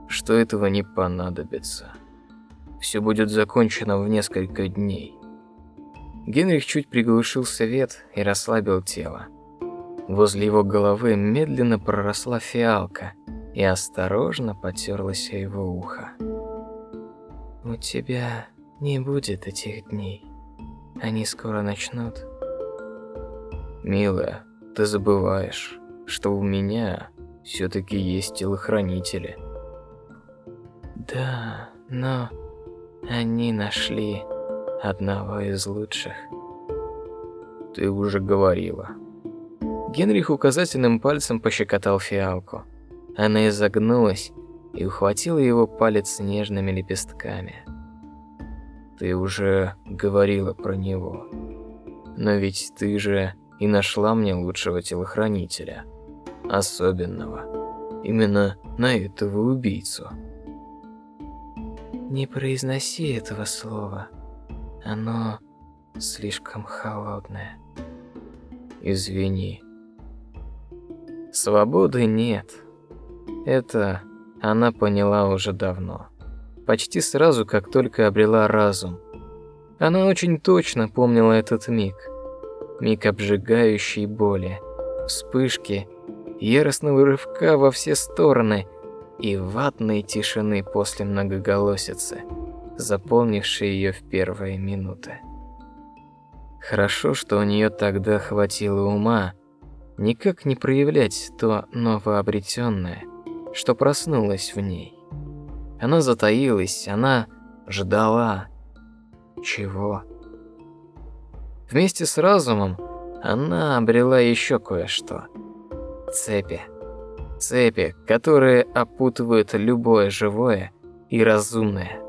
что этого не понадобится. Все будет закончено в несколько дней. Генрих чуть приглушил свет и расслабил тело. Возле его головы медленно проросла фиалка и осторожно потерлась о его ухо. У тебя не будет этих дней. Они скоро начнут. Милая, ты забываешь, что у меня все-таки есть телохранители. Да, но они нашли одного из лучших. Ты уже говорила. Генрих указательным пальцем пощекотал фиалку. Она изогнулась и ухватила его палец нежными лепестками. Ты уже говорила про него. Но ведь ты же и нашла мне лучшего телохранителя. Особенного. Именно на этого убийцу. Не произноси этого слова. Оно слишком холодное. Извини. Свободы нет. Это она поняла уже давно. Почти сразу, как только обрела разум. Она очень точно помнила этот миг. Миг обжигающей боли, вспышки, яростного рывка во все стороны и ватной тишины после многоголосицы, заполнившей ее в первые минуты. Хорошо, что у нее тогда хватило ума никак не проявлять то новообретенное, что проснулось в ней. Она затаилась, она ждала. Чего? Вместе с разумом она обрела еще кое-что. Цепи. Цепи, которые опутывают любое живое и разумное.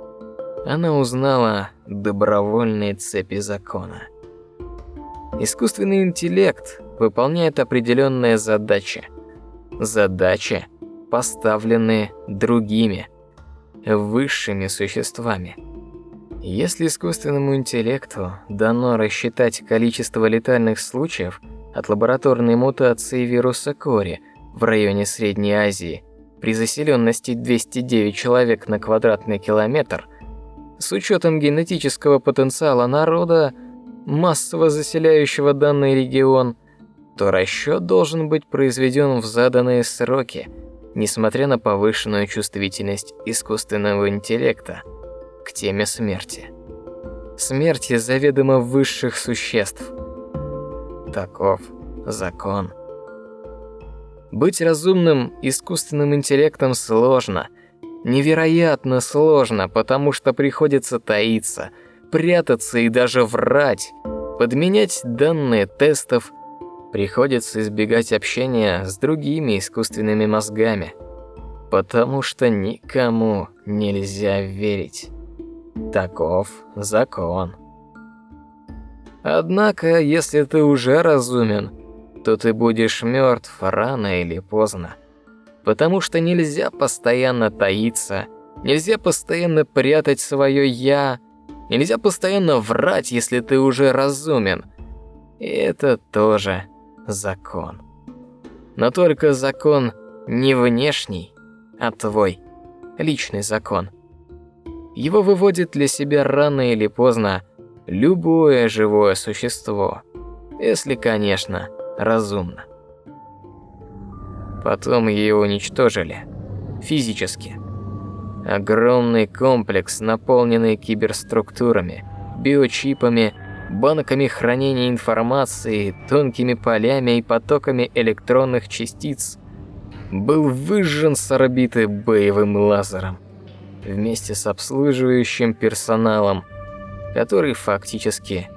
Она узнала добровольные цепи закона. Искусственный интеллект выполняет определенные задачи. Задачи, поставленные другими, высшими существами. Если искусственному интеллекту дано рассчитать количество летальных случаев от лабораторной мутации вируса Кори в районе Средней Азии при заселенности 209 человек на квадратный километр, с учетом генетического потенциала народа, массово заселяющего данный регион, то расчет должен быть произведен в заданные сроки, несмотря на повышенную чувствительность искусственного интеллекта к теме смерти. Смерти заведомо высших существ. Таков закон. Быть разумным искусственным интеллектом сложно, невероятно сложно, потому что приходится таиться, прятаться и даже врать, подменять данные тестов приходится избегать общения с другими искусственными мозгами, потому что никому нельзя верить. Таков закон. Однако, если ты уже разумен, то ты будешь мертв рано или поздно, потому что нельзя постоянно таиться, нельзя постоянно прятать свое я, нельзя постоянно врать, если ты уже разумен. И это тоже закон. Но только закон не внешний, а твой, личный закон. Его выводит для себя рано или поздно любое живое существо, если, конечно, разумно. Потом ее уничтожили физически. Огромный комплекс, наполненный киберструктурами, биочипами банками хранения информации, тонкими полями и потоками электронных частиц, был выжжен с орбиты боевым лазером вместе с обслуживающим персоналом, который фактически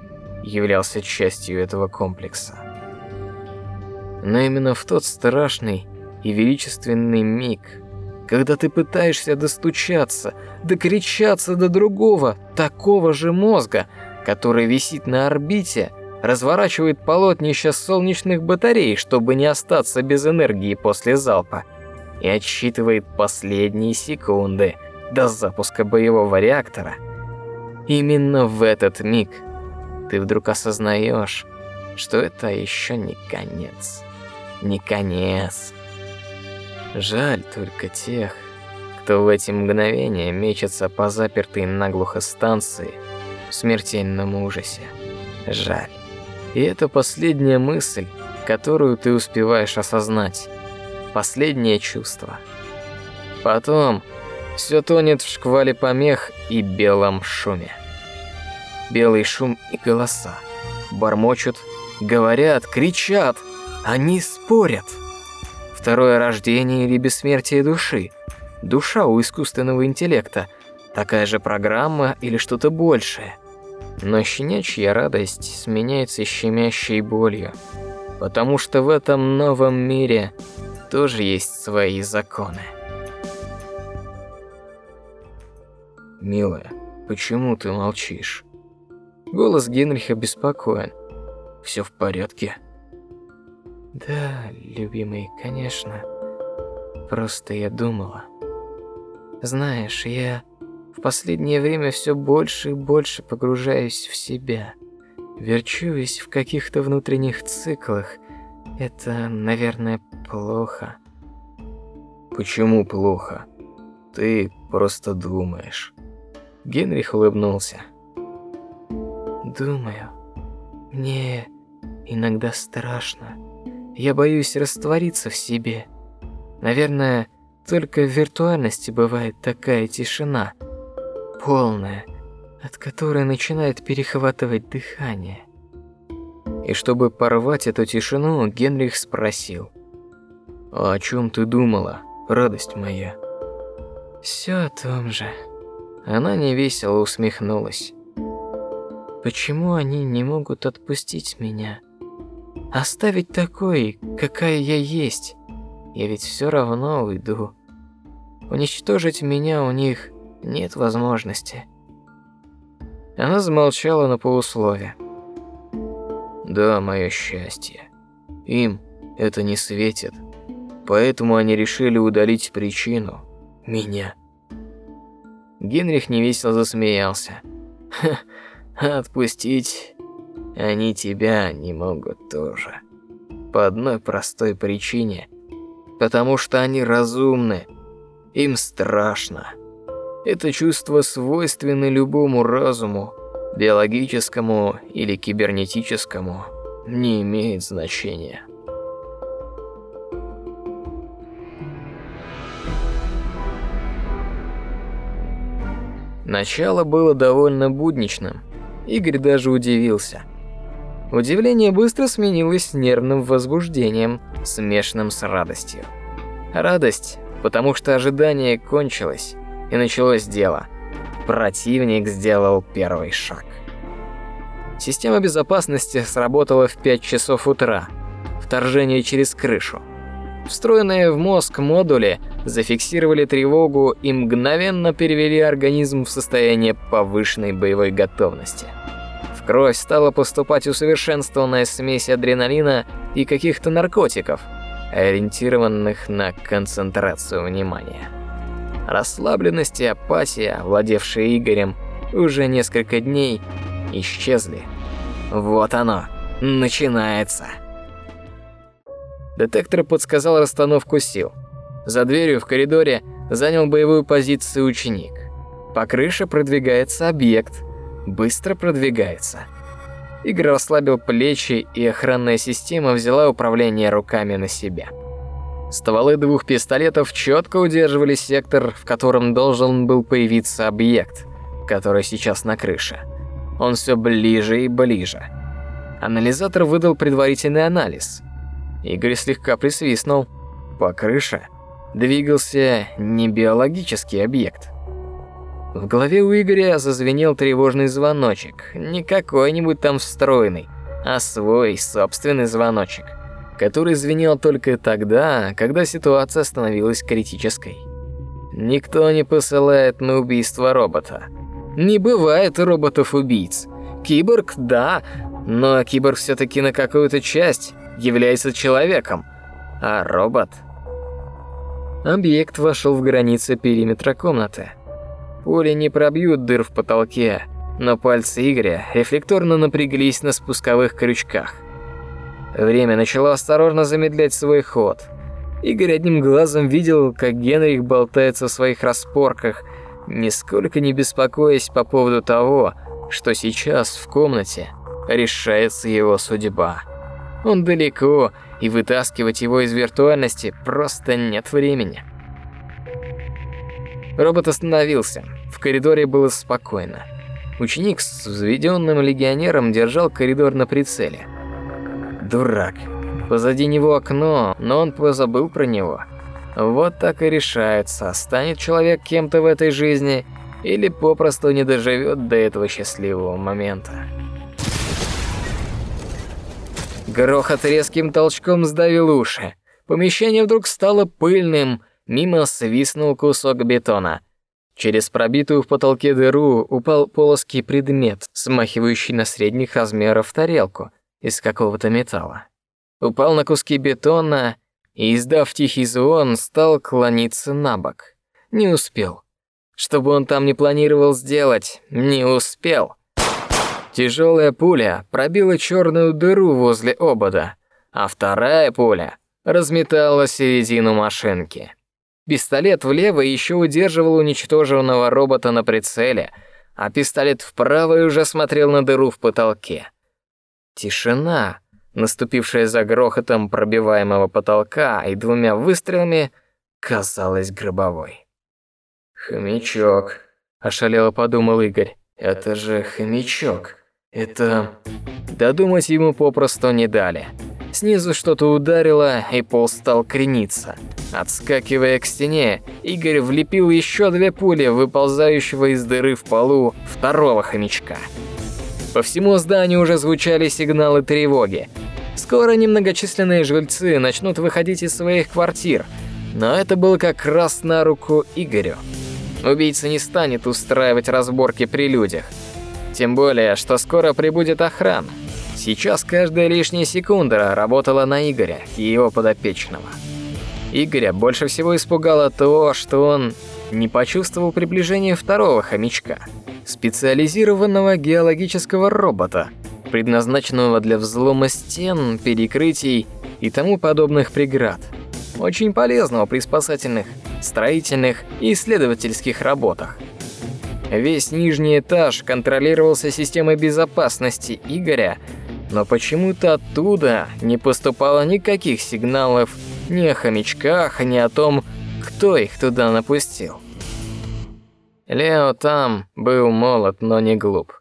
являлся частью этого комплекса. Но именно в тот страшный и величественный миг, когда ты пытаешься достучаться, докричаться до другого, такого же мозга, который висит на орбите, разворачивает полотнища солнечных батарей, чтобы не остаться без энергии после залпа, и отсчитывает последние секунды до запуска боевого реактора. Именно в этот миг ты вдруг осознаешь, что это еще не конец. Не конец. Жаль только тех, кто в эти мгновения мечется по запертой наглухо станции – смертельном ужасе. Жаль. И это последняя мысль, которую ты успеваешь осознать. Последнее чувство. Потом все тонет в шквале помех и белом шуме. Белый шум и голоса. Бормочут, говорят, кричат. Они спорят. Второе рождение или бессмертие души. Душа у искусственного интеллекта – Такая же программа или что-то большее. Но щенячья радость сменяется щемящей болью, потому что в этом новом мире тоже есть свои законы. Милая, Почему ты молчишь? Голос Генриха беспокоен. Все в порядке? Да, любимый, конечно. Просто я думала. Знаешь, я последнее время все больше и больше погружаюсь в себя. Верчусь в каких-то внутренних циклах. Это, наверное, плохо. Почему плохо? Ты просто думаешь. Генрих улыбнулся. Думаю. Мне иногда страшно. Я боюсь раствориться в себе. Наверное, только в виртуальности бывает такая тишина, полная, от которой начинает перехватывать дыхание. И чтобы порвать эту тишину, Генрих спросил: "А о чем ты думала, радость моя?" Все о том же. Она невесело усмехнулась. Почему они не могут отпустить меня? Оставить такой, какая я есть? Я ведь все равно уйду. Уничтожить меня у них нет возможности. Она замолчала на полуслове. Да, мое счастье. Им это не светит. Поэтому они решили удалить причину меня. Генрих невесело засмеялся. отпустить они тебя не могут тоже. По одной простой причине. Потому что они разумны. Им страшно. Это чувство свойственно любому разуму, биологическому или кибернетическому, не имеет значения. Начало было довольно будничным. Игорь даже удивился. Удивление быстро сменилось нервным возбуждением, смешанным с радостью. Радость, потому что ожидание кончилось, и началось дело. Противник сделал первый шаг. Система безопасности сработала в 5 часов утра. Вторжение через крышу. Встроенные в мозг модули зафиксировали тревогу и мгновенно перевели организм в состояние повышенной боевой готовности. В кровь стала поступать усовершенствованная смесь адреналина и каких-то наркотиков, ориентированных на концентрацию внимания. Расслабленность и апатия, владевшие Игорем уже несколько дней, исчезли. Вот оно, начинается. Детектор подсказал расстановку сил. За дверью в коридоре занял боевую позицию ученик. По крыше продвигается объект. Быстро продвигается. Игорь расслабил плечи, и охранная система взяла управление руками на себя. Стволы двух пистолетов четко удерживали сектор, в котором должен был появиться объект, который сейчас на крыше. Он все ближе и ближе. Анализатор выдал предварительный анализ. Игорь слегка присвистнул. По крыше двигался не биологический объект. В голове у Игоря зазвенел тревожный звоночек, не какой-нибудь там встроенный, а свой собственный звоночек, который звенел только тогда, когда ситуация становилась критической. Никто не посылает на убийство робота. Не бывает роботов-убийц. Киборг, да, но киборг все-таки на какую-то часть является человеком, а робот... Объект вошел в границы периметра комнаты. Пули не пробьют дыр в потолке, но пальцы Игоря рефлекторно напряглись на спусковых крючках. Время начало осторожно замедлять свой ход. Игорь одним глазом видел, как Генрих болтается в своих распорках, нисколько не беспокоясь по поводу того, что сейчас в комнате решается его судьба. Он далеко, и вытаскивать его из виртуальности просто нет времени. Робот остановился. В коридоре было спокойно. Ученик с взведенным легионером держал коридор на прицеле. Дурак. Позади него окно, но он позабыл про него. Вот так и решается, станет человек кем-то в этой жизни или попросту не доживет до этого счастливого момента. Грохот резким толчком сдавил уши. Помещение вдруг стало пыльным, мимо свистнул кусок бетона. Через пробитую в потолке дыру упал полоский предмет, смахивающий на средних размеров тарелку из какого-то металла. Упал на куски бетона и, издав тихий звон, стал клониться на бок. Не успел. Что бы он там не планировал сделать, не успел. Тяжелая пуля пробила черную дыру возле обода, а вторая пуля разметала середину машинки. Пистолет влево еще удерживал уничтоженного робота на прицеле, а пистолет вправо уже смотрел на дыру в потолке. Тишина, наступившая за грохотом пробиваемого потолка и двумя выстрелами, казалась гробовой. «Хомячок», — ошалело подумал Игорь. «Это же хомячок. Это...» Додумать ему попросту не дали. Снизу что-то ударило, и пол стал крениться. Отскакивая к стене, Игорь влепил еще две пули, выползающего из дыры в полу второго хомячка. По всему зданию уже звучали сигналы тревоги. Скоро немногочисленные жильцы начнут выходить из своих квартир, но это было как раз на руку Игорю. Убийца не станет устраивать разборки при людях. Тем более, что скоро прибудет охрана. Сейчас каждая лишняя секунда работала на Игоря и его подопечного. Игоря больше всего испугало то, что он не почувствовал приближения второго хомячка, специализированного геологического робота, предназначенного для взлома стен, перекрытий и тому подобных преград. Очень полезного при спасательных, строительных и исследовательских работах. Весь нижний этаж контролировался системой безопасности Игоря но почему-то оттуда не поступало никаких сигналов ни о хомячках, ни о том, кто их туда напустил. Лео там был молод, но не глуп.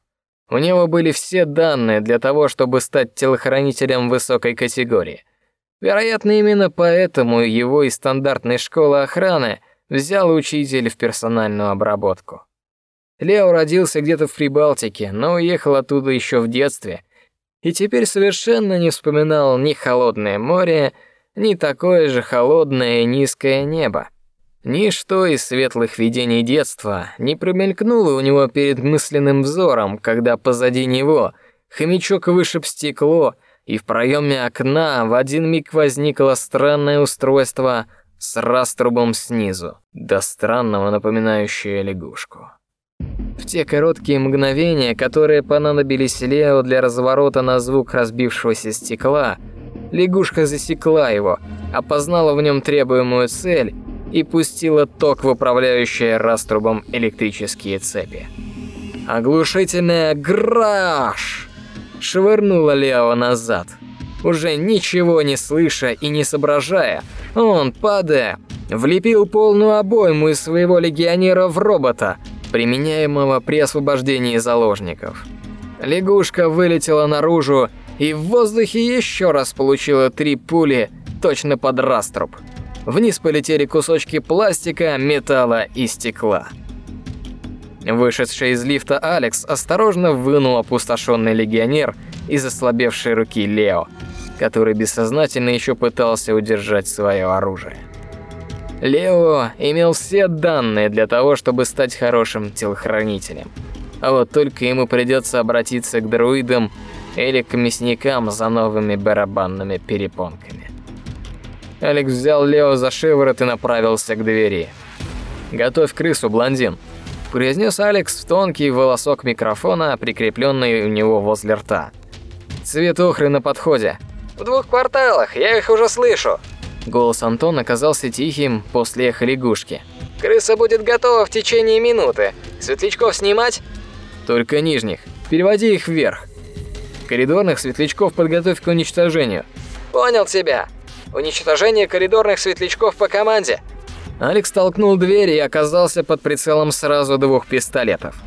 У него были все данные для того, чтобы стать телохранителем высокой категории. Вероятно, именно поэтому его из стандартной школы охраны взял учитель в персональную обработку. Лео родился где-то в Прибалтике, но уехал оттуда еще в детстве и теперь совершенно не вспоминал ни холодное море, ни такое же холодное и низкое небо. Ничто из светлых видений детства не промелькнуло у него перед мысленным взором, когда позади него хомячок вышиб стекло, и в проеме окна в один миг возникло странное устройство с раструбом снизу, до странного напоминающее лягушку. В те короткие мгновения, которые понадобились Лео для разворота на звук разбившегося стекла, лягушка засекла его, опознала в нем требуемую цель и пустила ток в управляющие раструбом электрические цепи. Оглушительная граш швырнула Лео назад. Уже ничего не слыша и не соображая, он, падая, влепил полную обойму из своего легионера в робота, применяемого при освобождении заложников. Лягушка вылетела наружу и в воздухе еще раз получила три пули точно под раструб. Вниз полетели кусочки пластика, металла и стекла. Вышедший из лифта Алекс осторожно вынул опустошенный легионер из ослабевшей руки Лео, который бессознательно еще пытался удержать свое оружие. Лео имел все данные для того, чтобы стать хорошим телохранителем. А вот только ему придется обратиться к друидам или к мясникам за новыми барабанными перепонками. Алекс взял Лео за шиворот и направился к двери. «Готовь крысу, блондин», – произнес Алекс в тонкий волосок микрофона, прикрепленный у него возле рта. «Цвет охры на подходе». «В двух кварталах, я их уже слышу», Голос Антона оказался тихим после эха лягушки. «Крыса будет готова в течение минуты. Светлячков снимать?» «Только нижних. Переводи их вверх. Коридорных светлячков подготовь к уничтожению». «Понял тебя. Уничтожение коридорных светлячков по команде». Алекс толкнул дверь и оказался под прицелом сразу двух пистолетов.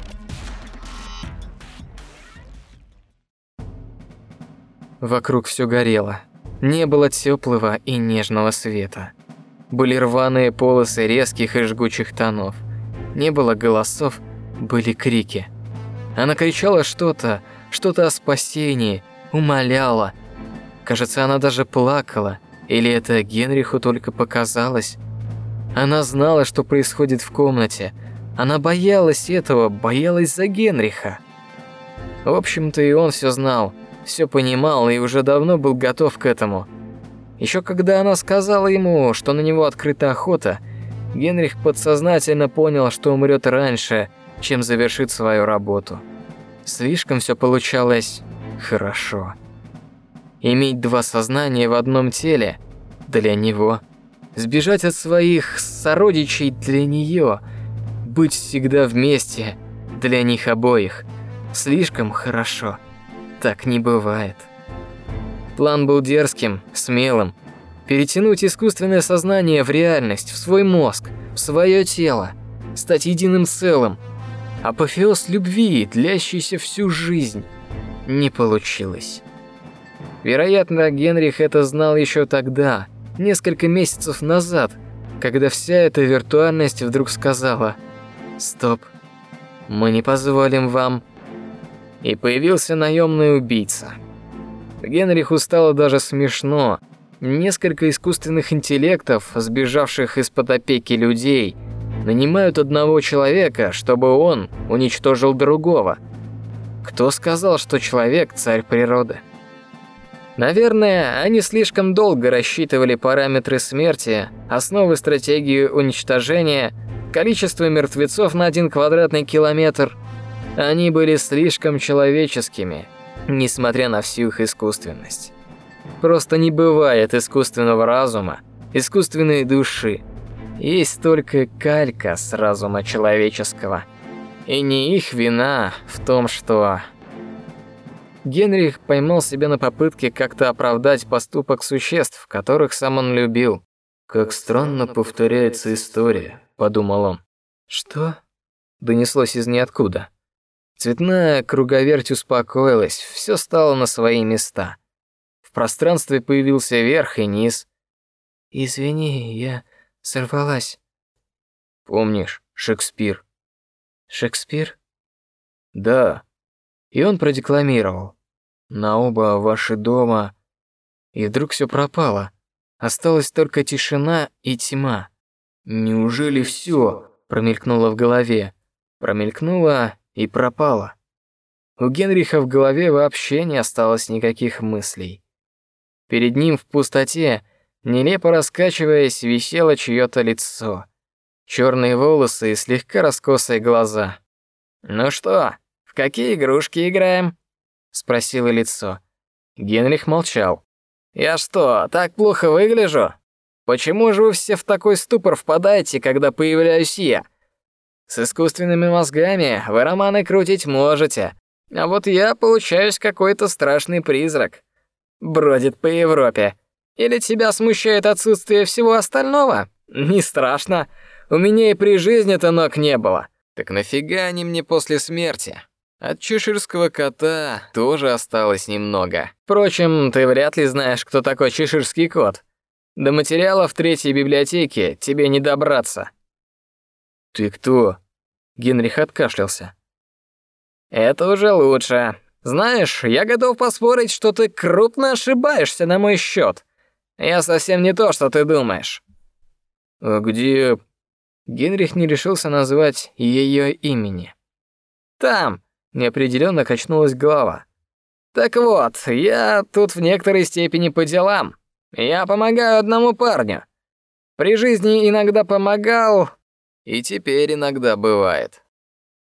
Вокруг все горело. Не было теплого и нежного света. Были рваные полосы резких и жгучих тонов. Не было голосов, были крики. Она кричала что-то, что-то о спасении, умоляла. Кажется, она даже плакала, или это Генриху только показалось. Она знала, что происходит в комнате. Она боялась этого, боялась за Генриха. В общем-то и он все знал, все понимал и уже давно был готов к этому. Еще когда она сказала ему, что на него открыта охота, Генрих подсознательно понял, что умрет раньше, чем завершит свою работу. Слишком все получалось хорошо. Иметь два сознания в одном теле для него, сбежать от своих сородичей для нее, быть всегда вместе для них обоих. Слишком хорошо. Так не бывает. План был дерзким, смелым. Перетянуть искусственное сознание в реальность, в свой мозг, в свое тело, стать единым целым. Апофеоз любви, длящийся всю жизнь. Не получилось. Вероятно, Генрих это знал еще тогда, несколько месяцев назад, когда вся эта виртуальность вдруг сказала «Стоп, мы не позволим вам». И появился наемный убийца. Генриху стало даже смешно. Несколько искусственных интеллектов, сбежавших из-под опеки людей, нанимают одного человека, чтобы он уничтожил другого. Кто сказал, что человек – царь природы? Наверное, они слишком долго рассчитывали параметры смерти, основы стратегии уничтожения, количество мертвецов на один квадратный километр. Они были слишком человеческими – несмотря на всю их искусственность. Просто не бывает искусственного разума, искусственной души. Есть только калька с разума человеческого. И не их вина в том, что... Генрих поймал себя на попытке как-то оправдать поступок существ, которых сам он любил. «Как странно повторяется история», — подумал он. «Что?» — донеслось из ниоткуда. Цветная круговерть успокоилась, все стало на свои места. В пространстве появился верх и низ. «Извини, я сорвалась». «Помнишь, Шекспир?» «Шекспир?» «Да». И он продекламировал. «На оба ваши дома...» И вдруг все пропало. Осталась только тишина и тьма. «Неужели все?» промелькнуло в голове. Промелькнуло и пропала. У Генриха в голове вообще не осталось никаких мыслей. Перед ним в пустоте, нелепо раскачиваясь, висело чье-то лицо. Черные волосы и слегка раскосые глаза. «Ну что, в какие игрушки играем?» — спросило лицо. Генрих молчал. «Я что, так плохо выгляжу? Почему же вы все в такой ступор впадаете, когда появляюсь я?» С искусственными мозгами вы романы крутить можете, а вот я получаюсь какой-то страшный призрак. Бродит по Европе. Или тебя смущает отсутствие всего остального? Не страшно. У меня и при жизни-то ног не было. Так нафига они мне после смерти? От чеширского кота тоже осталось немного. Впрочем, ты вряд ли знаешь, кто такой чеширский кот. До материалов третьей библиотеки тебе не добраться. «Ты кто?» Генрих откашлялся. «Это уже лучше. Знаешь, я готов поспорить, что ты крупно ошибаешься на мой счет. Я совсем не то, что ты думаешь». «А где...» Генрих не решился назвать ее имени. «Там», — неопределенно качнулась голова. «Так вот, я тут в некоторой степени по делам. Я помогаю одному парню. При жизни иногда помогал, и теперь иногда бывает.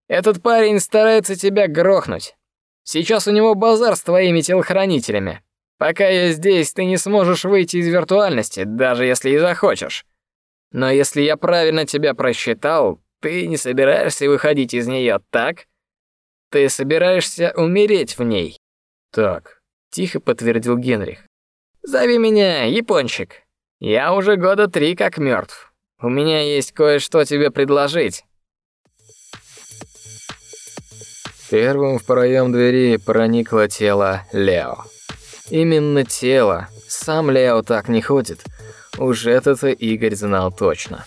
Этот парень старается тебя грохнуть. Сейчас у него базар с твоими телохранителями. Пока я здесь, ты не сможешь выйти из виртуальности, даже если и захочешь. Но если я правильно тебя просчитал, ты не собираешься выходить из нее, так? Ты собираешься умереть в ней. Так, тихо подтвердил Генрих. Зови меня япончик. Я уже года три как мертв. У меня есть кое-что тебе предложить. Первым в проем двери проникло тело Лео. Именно тело. Сам Лео так не ходит. Уж это-то Игорь знал точно.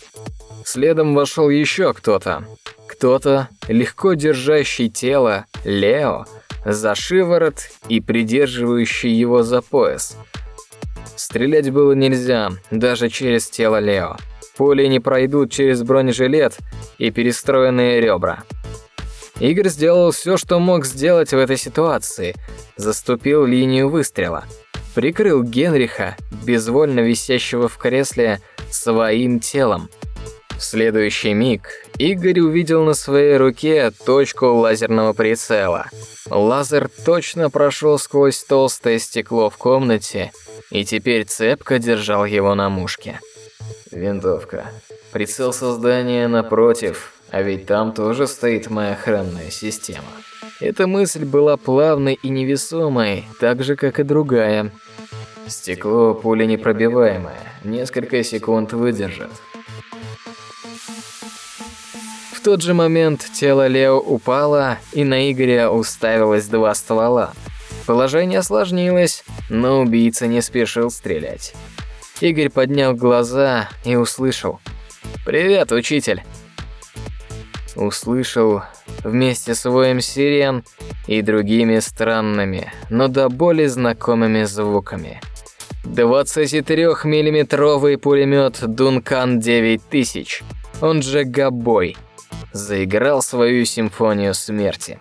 Следом вошел еще кто-то. Кто-то, легко держащий тело Лео за шиворот и придерживающий его за пояс. Стрелять было нельзя, даже через тело Лео. пули не пройдут через бронежилет и перестроенные ребра. Игорь сделал все, что мог сделать в этой ситуации. Заступил линию выстрела. Прикрыл Генриха, безвольно висящего в кресле, своим телом. В следующий миг Игорь увидел на своей руке точку лазерного прицела. Лазер точно прошел сквозь толстое стекло в комнате и теперь цепко держал его на мушке. Винтовка. Прицел создания напротив, а ведь там тоже стоит моя охранная система. Эта мысль была плавной и невесомой, так же как и другая. Стекло пуленепробиваемое, несколько секунд выдержит. Тот же момент тело Лео упало, и на Игоря уставилось два ствола. Положение осложнилось, но убийца не спешил стрелять. Игорь поднял глаза и услышал. «Привет, учитель!» Услышал вместе с воем сирен и другими странными, но до боли знакомыми звуками. 23-миллиметровый пулемет Дункан 9000, он же Габой, заиграл свою симфонию смерти.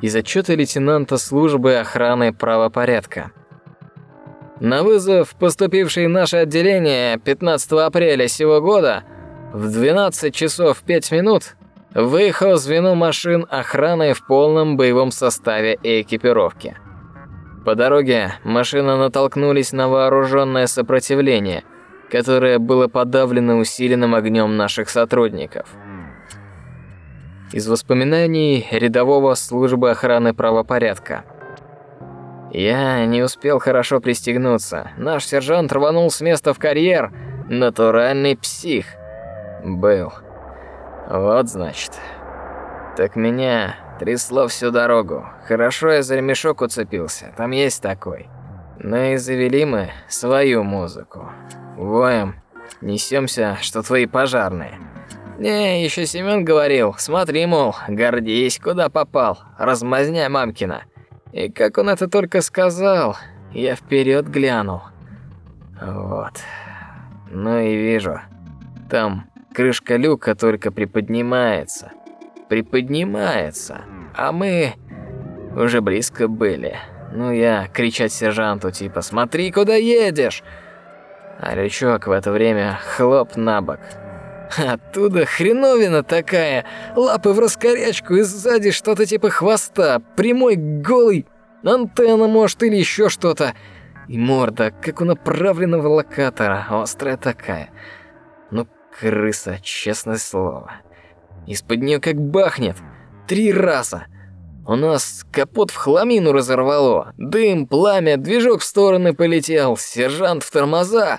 Из отчета лейтенанта службы охраны правопорядка. На вызов, поступивший в наше отделение 15 апреля сего года, в 12 часов 5 минут выехал звено машин охраны в полном боевом составе и экипировке. По дороге машины натолкнулись на вооруженное сопротивление, которое было подавлено усиленным огнем наших сотрудников. Из воспоминаний рядового службы охраны правопорядка. Я не успел хорошо пристегнуться. Наш сержант рванул с места в карьер. Натуральный псих. Был. Вот значит. Так меня трясло всю дорогу. Хорошо я за ремешок уцепился. Там есть такой. Ну и завели мы свою музыку. Воем. Несемся, что твои пожарные. Не, еще Семен говорил, смотри, мол, гордись, куда попал, размазня мамкина. И как он это только сказал, я вперед глянул. Вот. Ну и вижу, там крышка люка только приподнимается. Приподнимается. А мы уже близко были. Ну я кричать сержанту типа «Смотри, куда едешь!» А лючок в это время хлоп на бок. Оттуда хреновина такая, лапы в раскорячку и сзади что-то типа хвоста, прямой голый, антенна может или еще что-то. И морда, как у направленного локатора, острая такая. Ну, крыса, честное слово. Из-под нее как бахнет. Три раза. У нас капот в хламину разорвало. Дым, пламя, движок в стороны полетел, сержант в тормоза.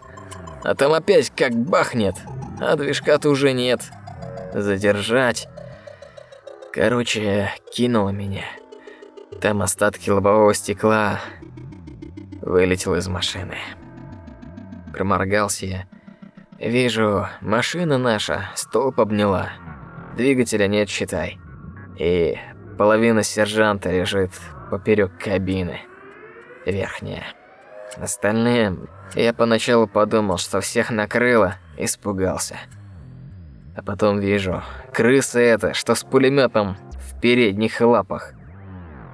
А там опять как бахнет а движка-то уже нет. Задержать. Короче, кинуло меня. Там остатки лобового стекла. Вылетел из машины. Проморгался я. Вижу, машина наша столб обняла. Двигателя нет, считай. И половина сержанта лежит поперек кабины. Верхняя. Остальные... Я поначалу подумал, что всех накрыло, испугался. А потом вижу, крыса эта, что с пулеметом в передних лапах.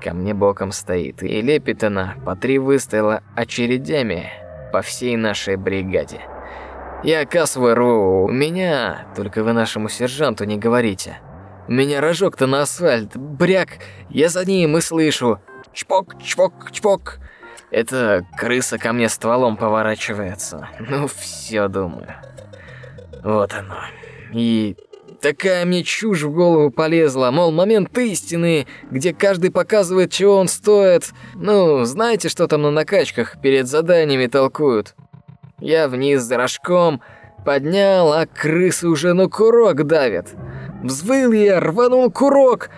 Ко мне боком стоит, и лепит она по три выстрела очередями по всей нашей бригаде. Я рву, у меня, только вы нашему сержанту не говорите. У меня рожок-то на асфальт, бряк, я за ним и слышу. Чпок, чпок, чпок. Это крыса ко мне стволом поворачивается. Ну все, думаю. Вот оно. И такая мне чушь в голову полезла, мол, момент истины, где каждый показывает, чего он стоит. Ну, знаете, что там на накачках перед заданиями толкуют? Я вниз за рожком поднял, а крысы уже на курок давят. Взвыл я, рванул курок,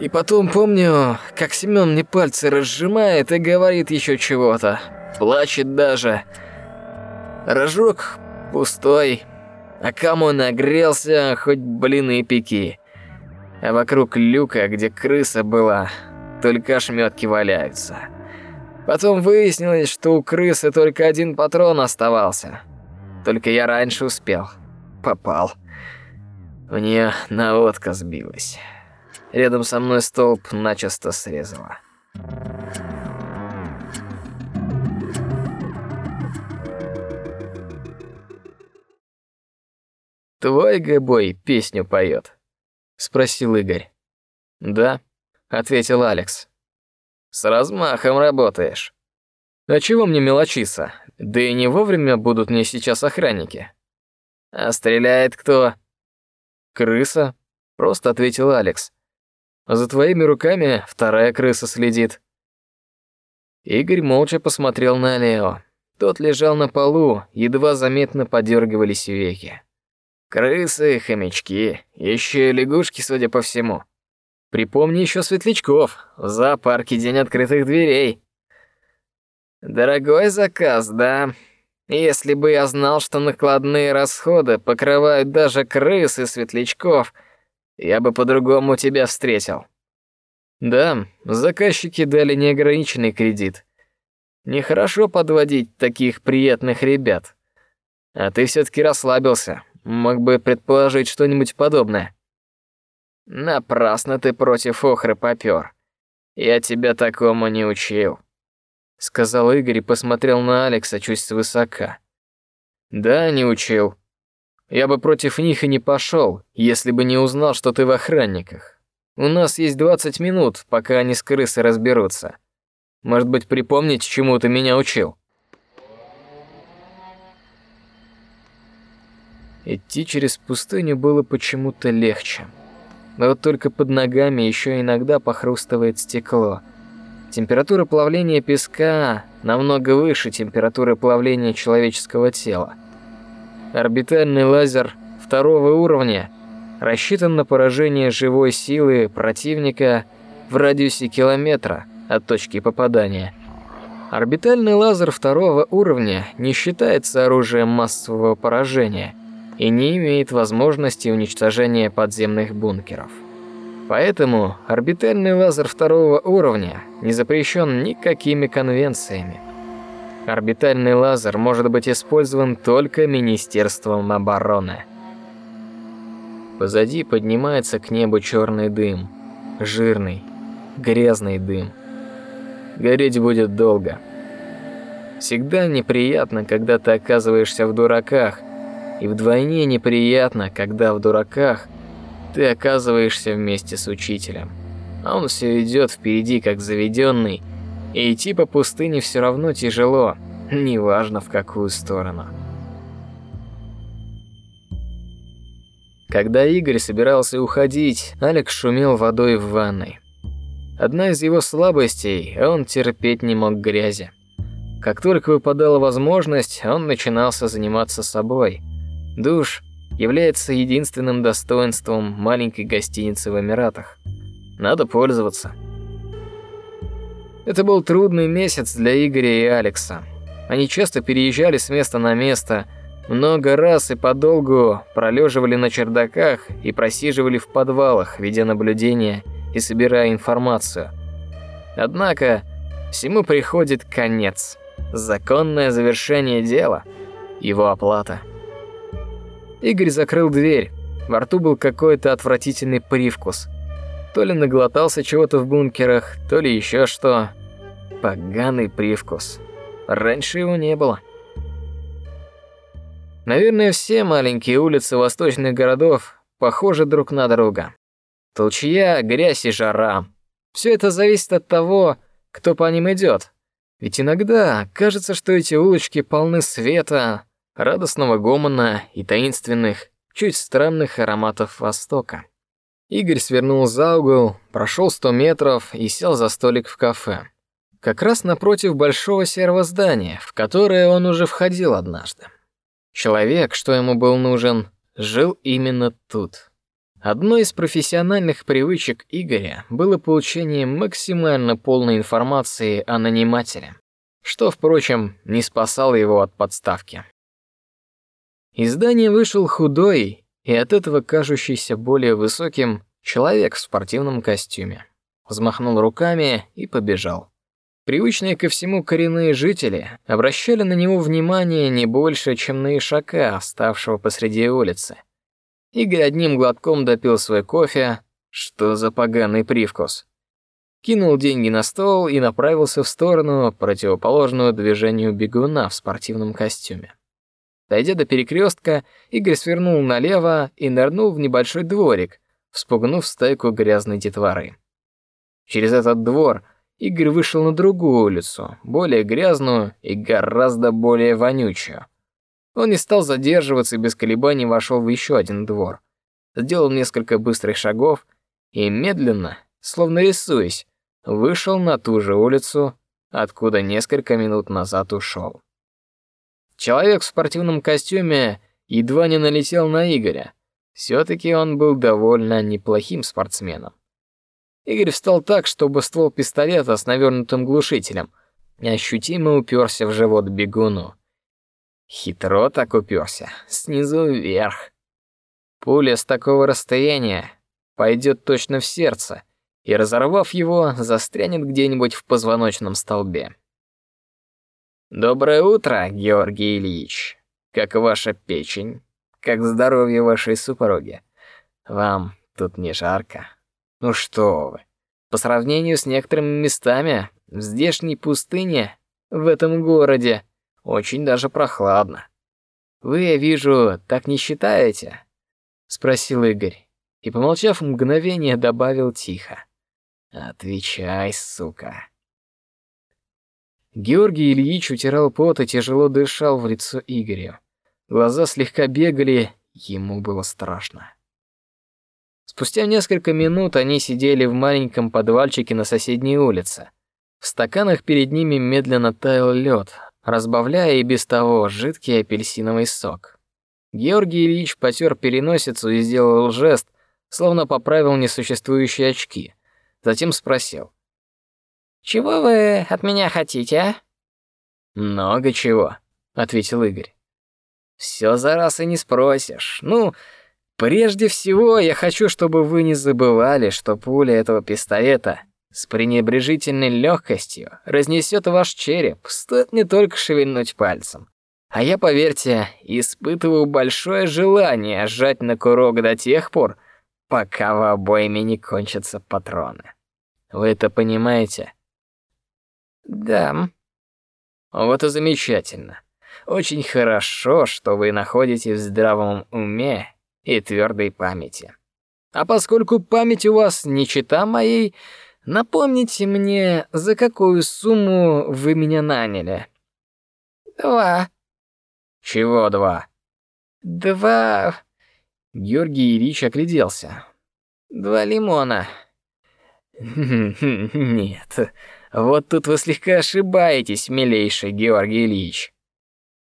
и потом помню, как Семен мне пальцы разжимает и говорит еще чего-то. Плачет даже. Рожок пустой, а кому нагрелся, хоть блины пеки. А вокруг люка, где крыса была, только ошметки валяются. Потом выяснилось, что у крысы только один патрон оставался. Только я раньше успел. Попал. Мне наводка сбилась. Рядом со мной столб начисто срезала. «Твой Гэбой песню поет?» — спросил Игорь. «Да», — ответил Алекс. «С размахом работаешь». «А чего мне мелочиться? Да и не вовремя будут мне сейчас охранники». «А стреляет кто?» «Крыса», — просто ответил Алекс. «За твоими руками вторая крыса следит». Игорь молча посмотрел на Лео. Тот лежал на полу, едва заметно подергивались веки. Крысы, хомячки, еще и лягушки, судя по всему. Припомни еще светлячков. В зоопарке день открытых дверей. Дорогой заказ, да? Если бы я знал, что накладные расходы покрывают даже крыс и светлячков, я бы по-другому тебя встретил. Да, заказчики дали неограниченный кредит. Нехорошо подводить таких приятных ребят. А ты все таки расслабился, Мог бы предположить что-нибудь подобное. Напрасно ты против Охры попёр. Я тебя такому не учил, сказал Игорь и посмотрел на Алекса чуть свысока. Да, не учил. Я бы против них и не пошел, если бы не узнал, что ты в охранниках. У нас есть 20 минут, пока они с крысой разберутся. Может быть, припомнить, чему ты меня учил? Идти через пустыню было почему-то легче. Но вот только под ногами еще иногда похрустывает стекло. Температура плавления песка намного выше температуры плавления человеческого тела. Орбитальный лазер второго уровня рассчитан на поражение живой силы противника в радиусе километра от точки попадания. Орбитальный лазер второго уровня не считается оружием массового поражения – и не имеет возможности уничтожения подземных бункеров. Поэтому орбитальный лазер второго уровня не запрещен никакими конвенциями. Орбитальный лазер может быть использован только Министерством обороны. Позади поднимается к небу черный дым, жирный, грязный дым. Гореть будет долго. Всегда неприятно, когда ты оказываешься в дураках – и вдвойне неприятно, когда в дураках ты оказываешься вместе с учителем. А он все идет впереди, как заведенный, и идти по пустыне все равно тяжело, неважно в какую сторону. Когда Игорь собирался уходить, Алекс шумел водой в ванной. Одна из его слабостей, он терпеть не мог грязи. Как только выпадала возможность, он начинался заниматься собой – Душ является единственным достоинством маленькой гостиницы в Эмиратах. Надо пользоваться. Это был трудный месяц для Игоря и Алекса. Они часто переезжали с места на место, много раз и подолгу пролеживали на чердаках и просиживали в подвалах, ведя наблюдения и собирая информацию. Однако всему приходит конец. Законное завершение дела, его оплата – Игорь закрыл дверь. Во рту был какой-то отвратительный привкус. То ли наглотался чего-то в бункерах, то ли еще что. Поганый привкус. Раньше его не было. Наверное, все маленькие улицы восточных городов похожи друг на друга. Толчья, грязь и жара. Все это зависит от того, кто по ним идет. Ведь иногда кажется, что эти улочки полны света, радостного гомона и таинственных, чуть странных ароматов Востока. Игорь свернул за угол, прошел сто метров и сел за столик в кафе. Как раз напротив большого серого здания, в которое он уже входил однажды. Человек, что ему был нужен, жил именно тут. Одной из профессиональных привычек Игоря было получение максимально полной информации о нанимателе, что, впрочем, не спасало его от подставки. Из здания вышел худой и от этого кажущийся более высоким человек в спортивном костюме. Взмахнул руками и побежал. Привычные ко всему коренные жители обращали на него внимание не больше, чем на ишака, вставшего посреди улицы. Игорь одним глотком допил свой кофе. Что за поганый привкус? Кинул деньги на стол и направился в сторону, противоположную движению бегуна в спортивном костюме. Дойдя до перекрестка, Игорь свернул налево и нырнул в небольшой дворик, вспугнув стайку грязной детворы. Через этот двор Игорь вышел на другую улицу, более грязную и гораздо более вонючую. Он не стал задерживаться и без колебаний вошел в еще один двор. Сделал несколько быстрых шагов и медленно, словно рисуясь, вышел на ту же улицу, откуда несколько минут назад ушел. Человек в спортивном костюме едва не налетел на Игоря. Все-таки он был довольно неплохим спортсменом. Игорь встал так, чтобы ствол пистолета с навернутым глушителем ощутимо уперся в живот бегуну. Хитро так уперся, снизу вверх. Пуля с такого расстояния пойдет точно в сердце и, разорвав его, застрянет где-нибудь в позвоночном столбе. Доброе утро, Георгий Ильич. Как ваша печень? Как здоровье вашей супруги? Вам тут не жарко? Ну что вы, по сравнению с некоторыми местами в здешней пустыне, в этом городе, очень даже прохладно. Вы, я вижу, так не считаете? Спросил Игорь и, помолчав мгновение, добавил тихо. Отвечай, сука. Георгий Ильич утирал пот и тяжело дышал в лицо Игорю. Глаза слегка бегали, ему было страшно. Спустя несколько минут они сидели в маленьком подвальчике на соседней улице. В стаканах перед ними медленно таял лед, разбавляя и без того жидкий апельсиновый сок. Георгий Ильич потер переносицу и сделал жест, словно поправил несуществующие очки. Затем спросил: "Чего вы от меня хотите, а?" "Много чего", ответил Игорь. Все за раз и не спросишь. Ну, Прежде всего, я хочу, чтобы вы не забывали, что пуля этого пистолета с пренебрежительной легкостью разнесет ваш череп, стоит не только шевельнуть пальцем. А я, поверьте, испытываю большое желание сжать на курок до тех пор, пока в обойме не кончатся патроны. Вы это понимаете? Да. Вот и замечательно. Очень хорошо, что вы находитесь в здравом уме и твердой памяти. А поскольку память у вас не чита моей, напомните мне, за какую сумму вы меня наняли? Два. Чего два? Два. Георгий Ильич огляделся. Два лимона. Нет, вот тут вы слегка ошибаетесь, милейший Георгий Ильич.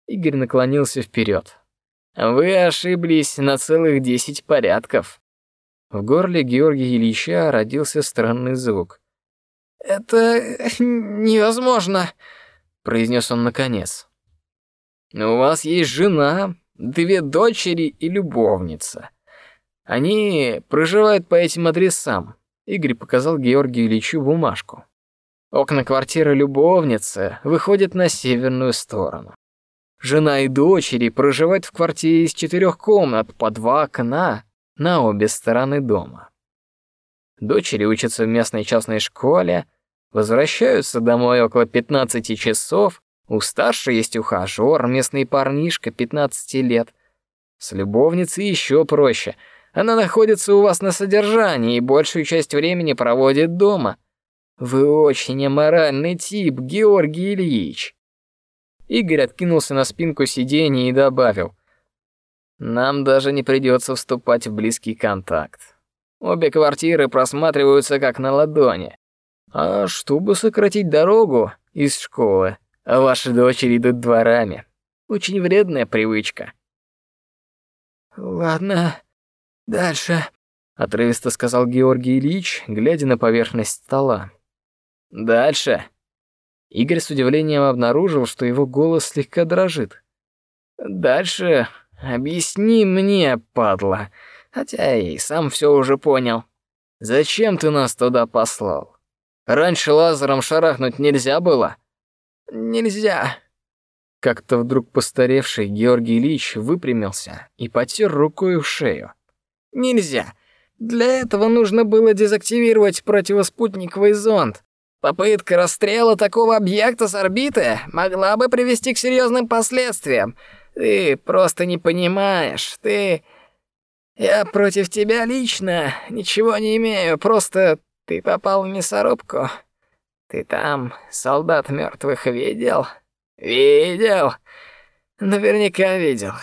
Игорь наклонился вперед. Вы ошиблись на целых десять порядков. В горле Георгия Ильича родился странный звук. Это невозможно, произнес он наконец. У вас есть жена, две дочери и любовница. Они проживают по этим адресам. Игорь показал Георгию Ильичу бумажку. Окна квартиры любовницы выходят на северную сторону. Жена и дочери проживают в квартире из четырех комнат по два окна на обе стороны дома. Дочери учатся в местной частной школе, возвращаются домой около 15 часов. У старшей есть ухажер, местный парнишка 15 лет. С любовницей еще проще. Она находится у вас на содержании и большую часть времени проводит дома. Вы очень аморальный тип, Георгий Ильич. Игорь откинулся на спинку сиденья и добавил: "Нам даже не придется вступать в близкий контакт. Обе квартиры просматриваются как на ладони. А чтобы сократить дорогу из школы, ваши дочери идут дворами. Очень вредная привычка". Ладно, дальше, отрывисто сказал Георгий Ильич, глядя на поверхность стола. Дальше. Игорь с удивлением обнаружил, что его голос слегка дрожит. Дальше объясни мне, падла, хотя и сам все уже понял. Зачем ты нас туда послал? Раньше лазером шарахнуть нельзя было. Нельзя. Как-то вдруг постаревший Георгий Ильич выпрямился и потер рукой в шею. Нельзя. Для этого нужно было дезактивировать противоспутниковый зонд. Попытка расстрела такого объекта с орбиты могла бы привести к серьезным последствиям. Ты просто не понимаешь. Ты Я против тебя лично ничего не имею, просто ты попал в мясорубку. Ты там солдат мертвых видел? Видел? Наверняка видел.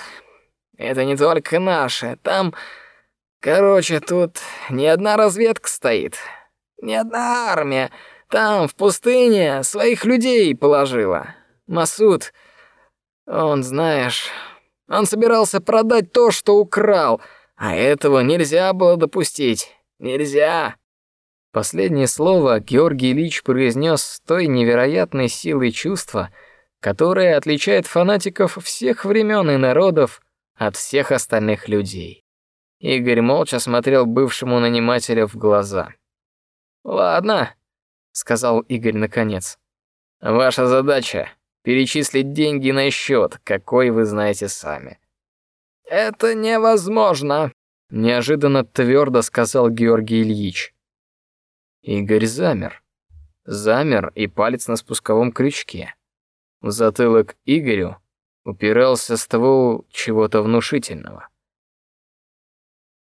Это не только наши. Там, короче, тут не одна разведка стоит, не одна армия. Там в пустыне своих людей положила. Масуд, он, знаешь, он собирался продать то, что украл, а этого нельзя было допустить. Нельзя. Последнее слово Георгий Ильич произнес с той невероятной силой чувства, которая отличает фанатиков всех времен и народов от всех остальных людей. Игорь молча смотрел бывшему нанимателю в глаза. Ладно, сказал Игорь наконец. Ваша задача перечислить деньги на счет, какой вы знаете сами. Это невозможно, неожиданно твердо сказал Георгий Ильич. Игорь замер. Замер и палец на спусковом крючке. В затылок Игорю упирался ствол чего-то внушительного.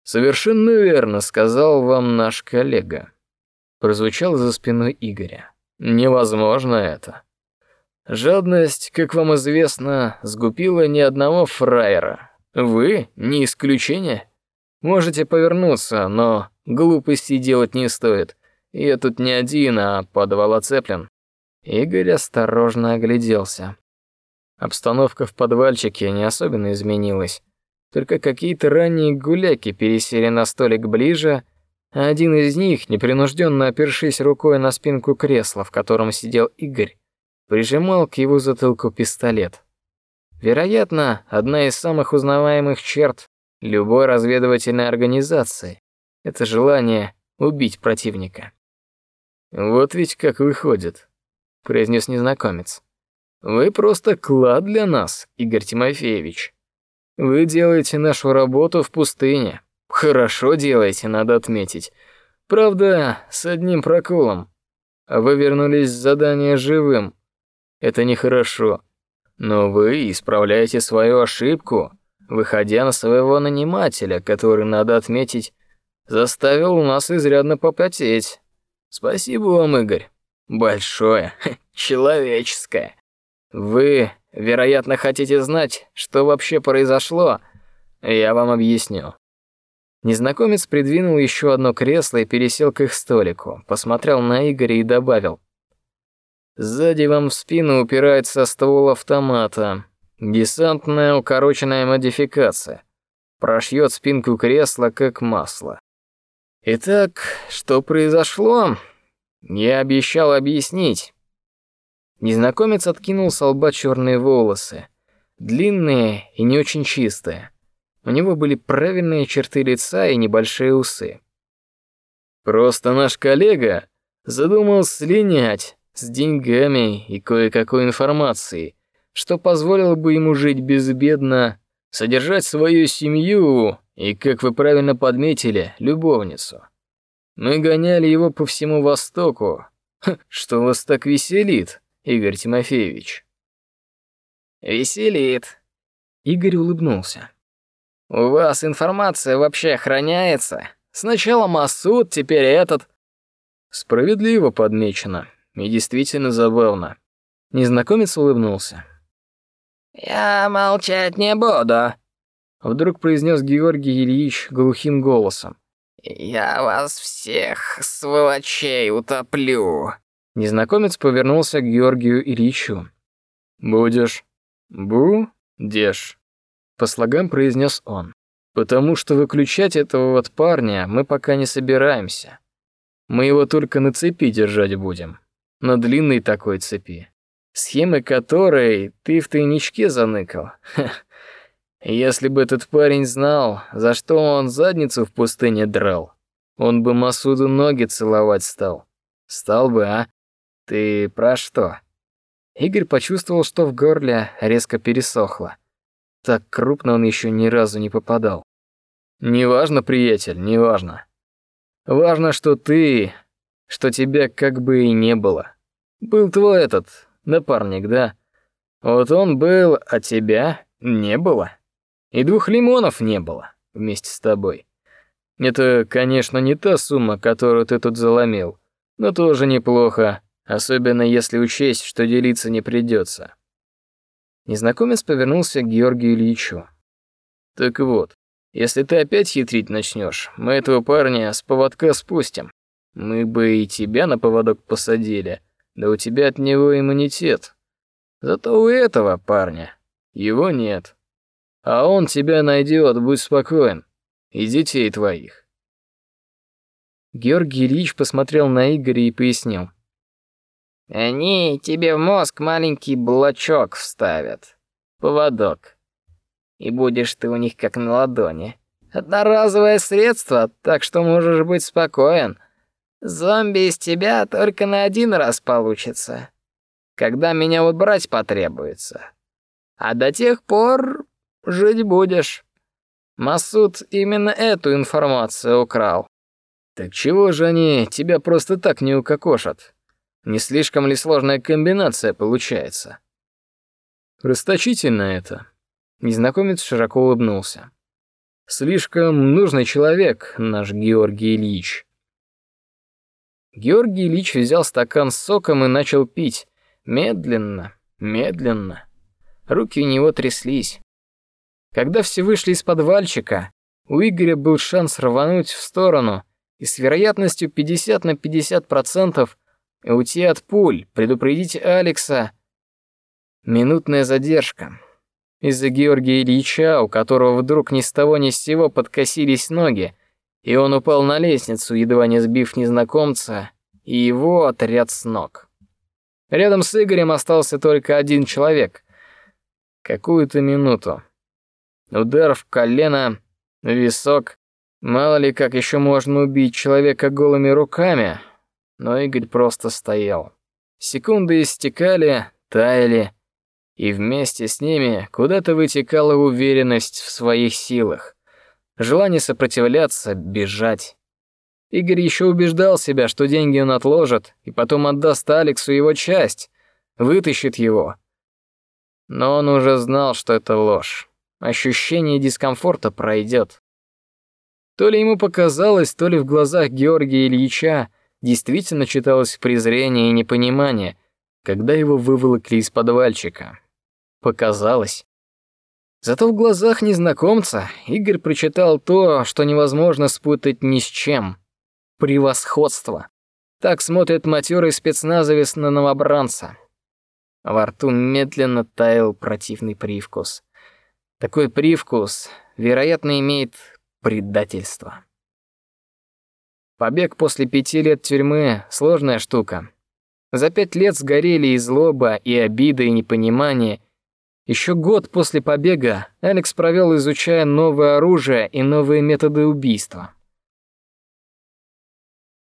Совершенно верно сказал вам наш коллега. Прозвучал за спиной Игоря. Невозможно это. Жадность, как вам известно, сгубила ни одного фраера. Вы не исключение. Можете повернуться, но глупостей делать не стоит. Я тут не один, а подвал оцеплен. Игорь осторожно огляделся. Обстановка в подвальчике не особенно изменилась. Только какие-то ранние гуляки пересели на столик ближе, один из них, непринужденно опершись рукой на спинку кресла, в котором сидел Игорь, прижимал к его затылку пистолет. Вероятно, одна из самых узнаваемых черт любой разведывательной организации — это желание убить противника. Вот ведь как выходит, произнес незнакомец. Вы просто клад для нас, Игорь Тимофеевич. Вы делаете нашу работу в пустыне. Хорошо делаете, надо отметить. Правда, с одним проколом. Вы вернулись с задания живым. Это нехорошо. Но вы исправляете свою ошибку, выходя на своего нанимателя, который, надо отметить, заставил нас изрядно попотеть. Спасибо вам, Игорь. Большое, человеческое. Вы, вероятно, хотите знать, что вообще произошло. Я вам объясню. Незнакомец придвинул еще одно кресло и пересел к их столику, посмотрел на Игоря и добавил: Сзади вам в спину упирается ствол автомата. Десантная укороченная модификация. Прошьет спинку кресла как масло. Итак, что произошло? Я обещал объяснить. Незнакомец откинул с лба черные волосы, длинные и не очень чистые. У него были правильные черты лица и небольшие усы. Просто наш коллега задумал слинять с деньгами и кое-какой информацией, что позволило бы ему жить безбедно, содержать свою семью и, как вы правильно подметили, любовницу. Мы гоняли его по всему Востоку. что вас так веселит, Игорь Тимофеевич? Веселит. Игорь улыбнулся. У вас информация вообще охраняется? Сначала Масуд, теперь этот. Справедливо подмечено и действительно забавно. Незнакомец улыбнулся. Я молчать не буду, Вдруг произнес Георгий Ильич глухим голосом. «Я вас всех, сволочей, утоплю!» Незнакомец повернулся к Георгию Ильичу. «Будешь? Бу-дешь?» По слогам произнес он. «Потому что выключать этого вот парня мы пока не собираемся. Мы его только на цепи держать будем. На длинной такой цепи. Схемы которой ты в тайничке заныкал. Ха, если бы этот парень знал, за что он задницу в пустыне драл, он бы Масуду ноги целовать стал. Стал бы, а? Ты про что? Игорь почувствовал, что в горле резко пересохло. Так крупно он еще ни разу не попадал. Неважно, приятель, неважно. Важно, что ты, что тебя как бы и не было. Был твой этот напарник, да? Вот он был, а тебя не было. И двух лимонов не было вместе с тобой. Это, конечно, не та сумма, которую ты тут заломил, но тоже неплохо, особенно если учесть, что делиться не придется. Незнакомец повернулся к Георгию Ильичу. Так вот, если ты опять хитрить начнешь, мы этого парня с поводка спустим. Мы бы и тебя на поводок посадили, да у тебя от него иммунитет. Зато у этого парня его нет. А он тебя найдет, будь спокоен. И детей твоих. Георгий Ильич посмотрел на Игоря и пояснил. Они тебе в мозг маленький блочок вставят. Поводок. И будешь ты у них как на ладони. Одноразовое средство, так что можешь быть спокоен. Зомби из тебя только на один раз получится когда меня вот брать потребуется. А до тех пор жить будешь. Масуд именно эту информацию украл. Так чего же они тебя просто так не укокошат? Не слишком ли сложная комбинация получается? Расточительно это. Незнакомец широко улыбнулся. Слишком нужный человек, наш Георгий Ильич. Георгий Ильич взял стакан с соком и начал пить, Медленно, медленно. Руки у него тряслись. Когда все вышли из подвальчика, у Игоря был шанс рвануть в сторону и с вероятностью 50 на 50% уйти от пуль, предупредить Алекса. Минутная задержка. Из-за Георгия Ильича, у которого вдруг ни с того ни с сего подкосились ноги, и он упал на лестницу, едва не сбив незнакомца, и его отряд с ног. Рядом с Игорем остался только один человек. Какую-то минуту. Удар в колено, висок. Мало ли, как еще можно убить человека голыми руками. Но Игорь просто стоял. Секунды истекали, таяли, и вместе с ними куда-то вытекала уверенность в своих силах. Желание сопротивляться, бежать. Игорь еще убеждал себя, что деньги он отложит и потом отдаст Алексу его часть, вытащит его. Но он уже знал, что это ложь. Ощущение дискомфорта пройдет. То ли ему показалось, то ли в глазах Георгия Ильича действительно читалось презрение и непонимание, когда его выволокли из подвальчика. Показалось. Зато в глазах незнакомца Игорь прочитал то, что невозможно спутать ни с чем превосходство. Так смотрит матерый спецназовец на новобранца. Во рту медленно таял противный привкус. Такой привкус, вероятно, имеет предательство. Побег после пяти лет тюрьмы — сложная штука. За пять лет сгорели и злоба, и обида, и непонимание. Еще год после побега Алекс провел, изучая новое оружие и новые методы убийства.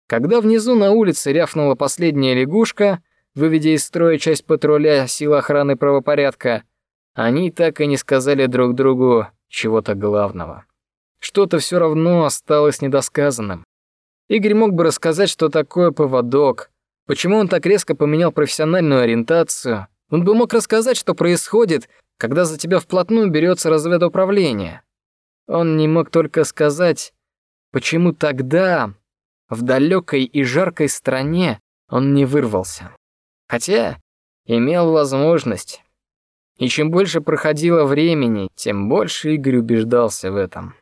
Когда внизу на улице рявкнула последняя лягушка, выведя из строя часть патруля сил охраны правопорядка, они так и не сказали друг другу чего-то главного. Что-то все равно осталось недосказанным. Игорь мог бы рассказать, что такое поводок, почему он так резко поменял профессиональную ориентацию. Он бы мог рассказать, что происходит, когда за тебя вплотную берется разведуправление. Он не мог только сказать, почему тогда в далекой и жаркой стране он не вырвался. Хотя имел возможность. И чем больше проходило времени, тем больше Игорь убеждался в этом.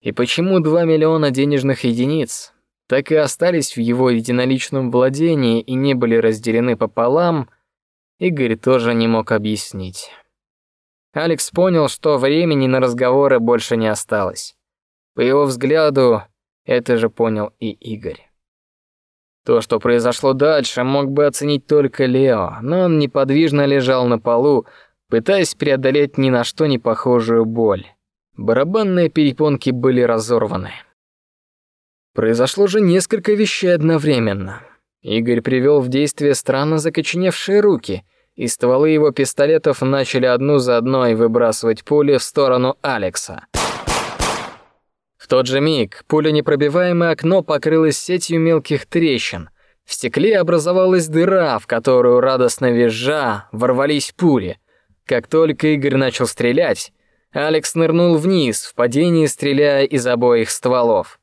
И почему 2 миллиона денежных единиц так и остались в его единоличном владении и не были разделены пополам, Игорь тоже не мог объяснить. Алекс понял, что времени на разговоры больше не осталось. По его взгляду, это же понял и Игорь. То, что произошло дальше, мог бы оценить только Лео, но он неподвижно лежал на полу, пытаясь преодолеть ни на что не похожую боль. Барабанные перепонки были разорваны. Произошло же несколько вещей одновременно. Игорь привел в действие странно закоченевшие руки, и стволы его пистолетов начали одну за одной выбрасывать пули в сторону Алекса. В тот же миг пуленепробиваемое окно покрылось сетью мелких трещин. В стекле образовалась дыра, в которую радостно визжа ворвались пули. Как только Игорь начал стрелять, Алекс нырнул вниз, в падении стреляя из обоих стволов.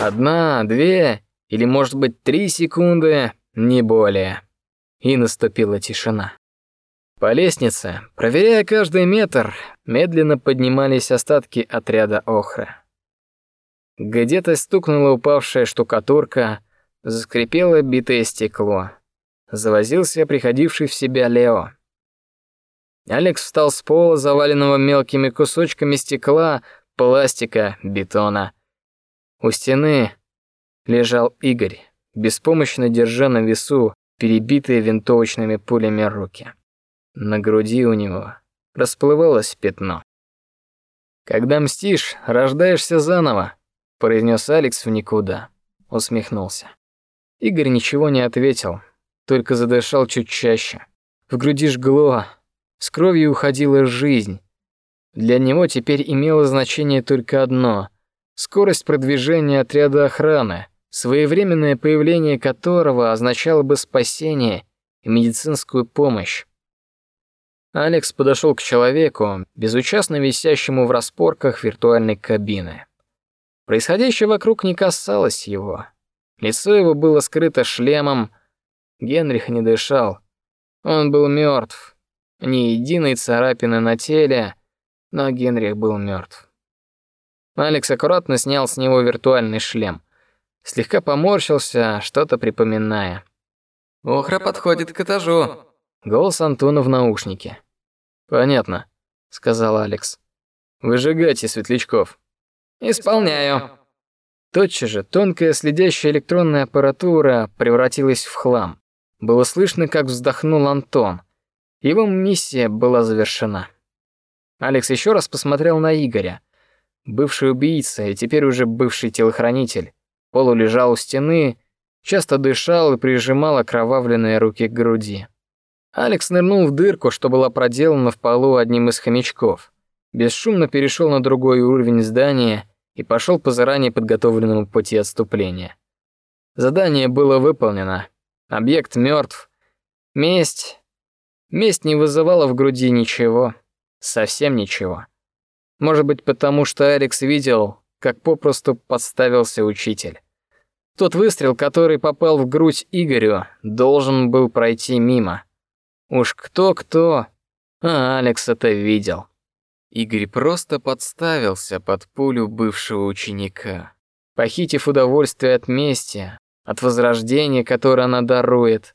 Одна, две или, может быть, три секунды, не более. И наступила тишина. По лестнице, проверяя каждый метр, медленно поднимались остатки отряда Охры. Где-то стукнула упавшая штукатурка, заскрипело битое стекло. Завозился приходивший в себя Лео. Алекс встал с пола, заваленного мелкими кусочками стекла, пластика, бетона. У стены лежал Игорь, беспомощно держа на весу перебитые винтовочными пулями руки. На груди у него расплывалось пятно. Когда мстишь, рождаешься заново, произнес Алекс в никуда, усмехнулся. Игорь ничего не ответил, только задышал чуть чаще. В груди жгло, с кровью уходила жизнь. Для него теперь имело значение только одно — скорость продвижения отряда охраны, своевременное появление которого означало бы спасение и медицинскую помощь. Алекс подошел к человеку, безучастно висящему в распорках виртуальной кабины. Происходящее вокруг не касалось его. Лицо его было скрыто шлемом. Генрих не дышал. Он был мертв. Ни единой царапины на теле, но Генрих был мертв. Алекс аккуратно снял с него виртуальный шлем. Слегка поморщился, что-то припоминая. «Охра подходит к этажу». Голос Антона в наушнике. «Понятно», — сказал Алекс. «Выжигайте светлячков». «Исполняю». Тотчас же тонкая следящая электронная аппаратура превратилась в хлам. Было слышно, как вздохнул Антон. Его миссия была завершена. Алекс еще раз посмотрел на Игоря. Бывший убийца и теперь уже бывший телохранитель. Полу лежал у стены, часто дышал и прижимал окровавленные руки к груди. Алекс нырнул в дырку, что была проделана в полу одним из хомячков. Бесшумно перешел на другой уровень здания и пошел по заранее подготовленному пути отступления. Задание было выполнено. Объект мертв. Месть Месть не вызывала в груди ничего, совсем ничего. Может быть, потому что Алекс видел, как попросту подставился учитель. Тот выстрел, который попал в грудь Игорю, должен был пройти мимо. Уж кто-кто, а Алекс это видел. Игорь просто подставился под пулю бывшего ученика, похитив удовольствие от мести, от возрождения, которое она дарует,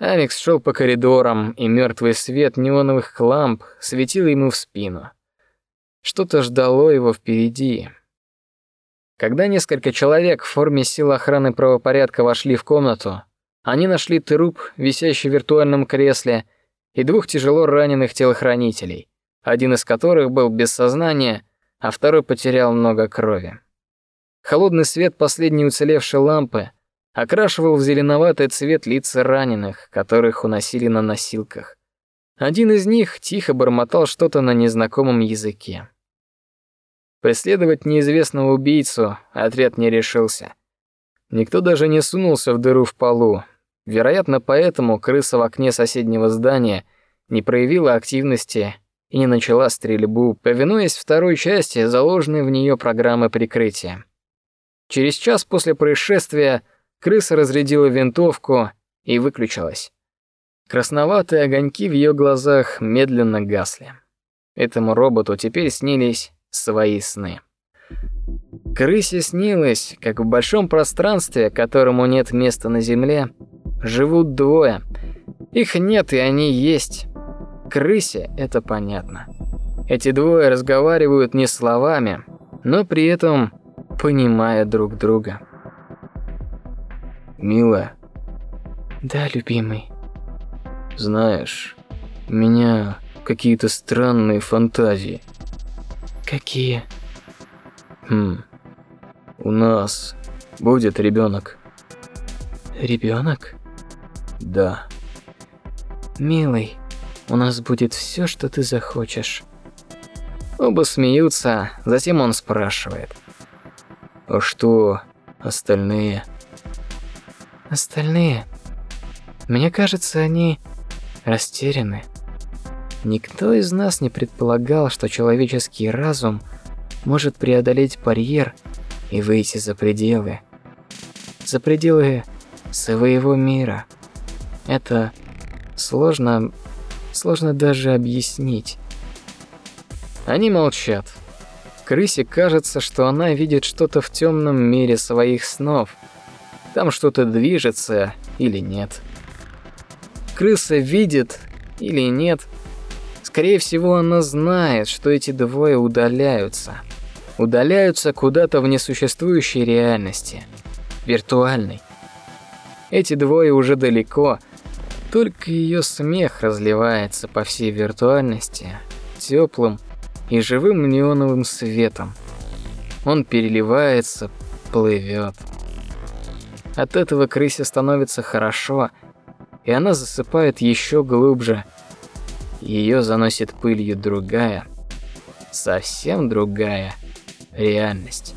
Алекс шел по коридорам, и мертвый свет неоновых ламп светил ему в спину. Что-то ждало его впереди. Когда несколько человек в форме сил охраны правопорядка вошли в комнату, они нашли труп, висящий в виртуальном кресле, и двух тяжело раненых телохранителей, один из которых был без сознания, а второй потерял много крови. Холодный свет последней уцелевшей лампы окрашивал в зеленоватый цвет лица раненых, которых уносили на носилках. Один из них тихо бормотал что-то на незнакомом языке. Преследовать неизвестного убийцу отряд не решился. Никто даже не сунулся в дыру в полу. Вероятно, поэтому крыса в окне соседнего здания не проявила активности и не начала стрельбу, повинуясь второй части заложенной в нее программы прикрытия. Через час после происшествия Крыса разрядила винтовку и выключилась. Красноватые огоньки в ее глазах медленно гасли. Этому роботу теперь снились свои сны. Крысе снилось, как в большом пространстве, которому нет места на земле, живут двое. Их нет, и они есть. Крысе это понятно. Эти двое разговаривают не словами, но при этом понимая друг друга. Милая. Да, любимый. Знаешь, у меня какие-то странные фантазии. Какие? Хм. У нас будет ребенок. Ребенок? Да. Милый, у нас будет все, что ты захочешь. Оба смеются, затем он спрашивает. А что остальные? Остальные? Мне кажется, они растеряны. Никто из нас не предполагал, что человеческий разум может преодолеть барьер и выйти за пределы. За пределы своего мира. Это сложно, сложно даже объяснить. Они молчат. Крысе кажется, что она видит что-то в темном мире своих снов. Там что-то движется или нет. Крыса видит или нет. Скорее всего, она знает, что эти двое удаляются. Удаляются куда-то в несуществующей реальности. Виртуальной. Эти двое уже далеко, только ее смех разливается по всей виртуальности, теплым и живым неоновым светом. Он переливается, плывет. От этого крысе становится хорошо, и она засыпает еще глубже. Ее заносит пылью другая, совсем другая реальность.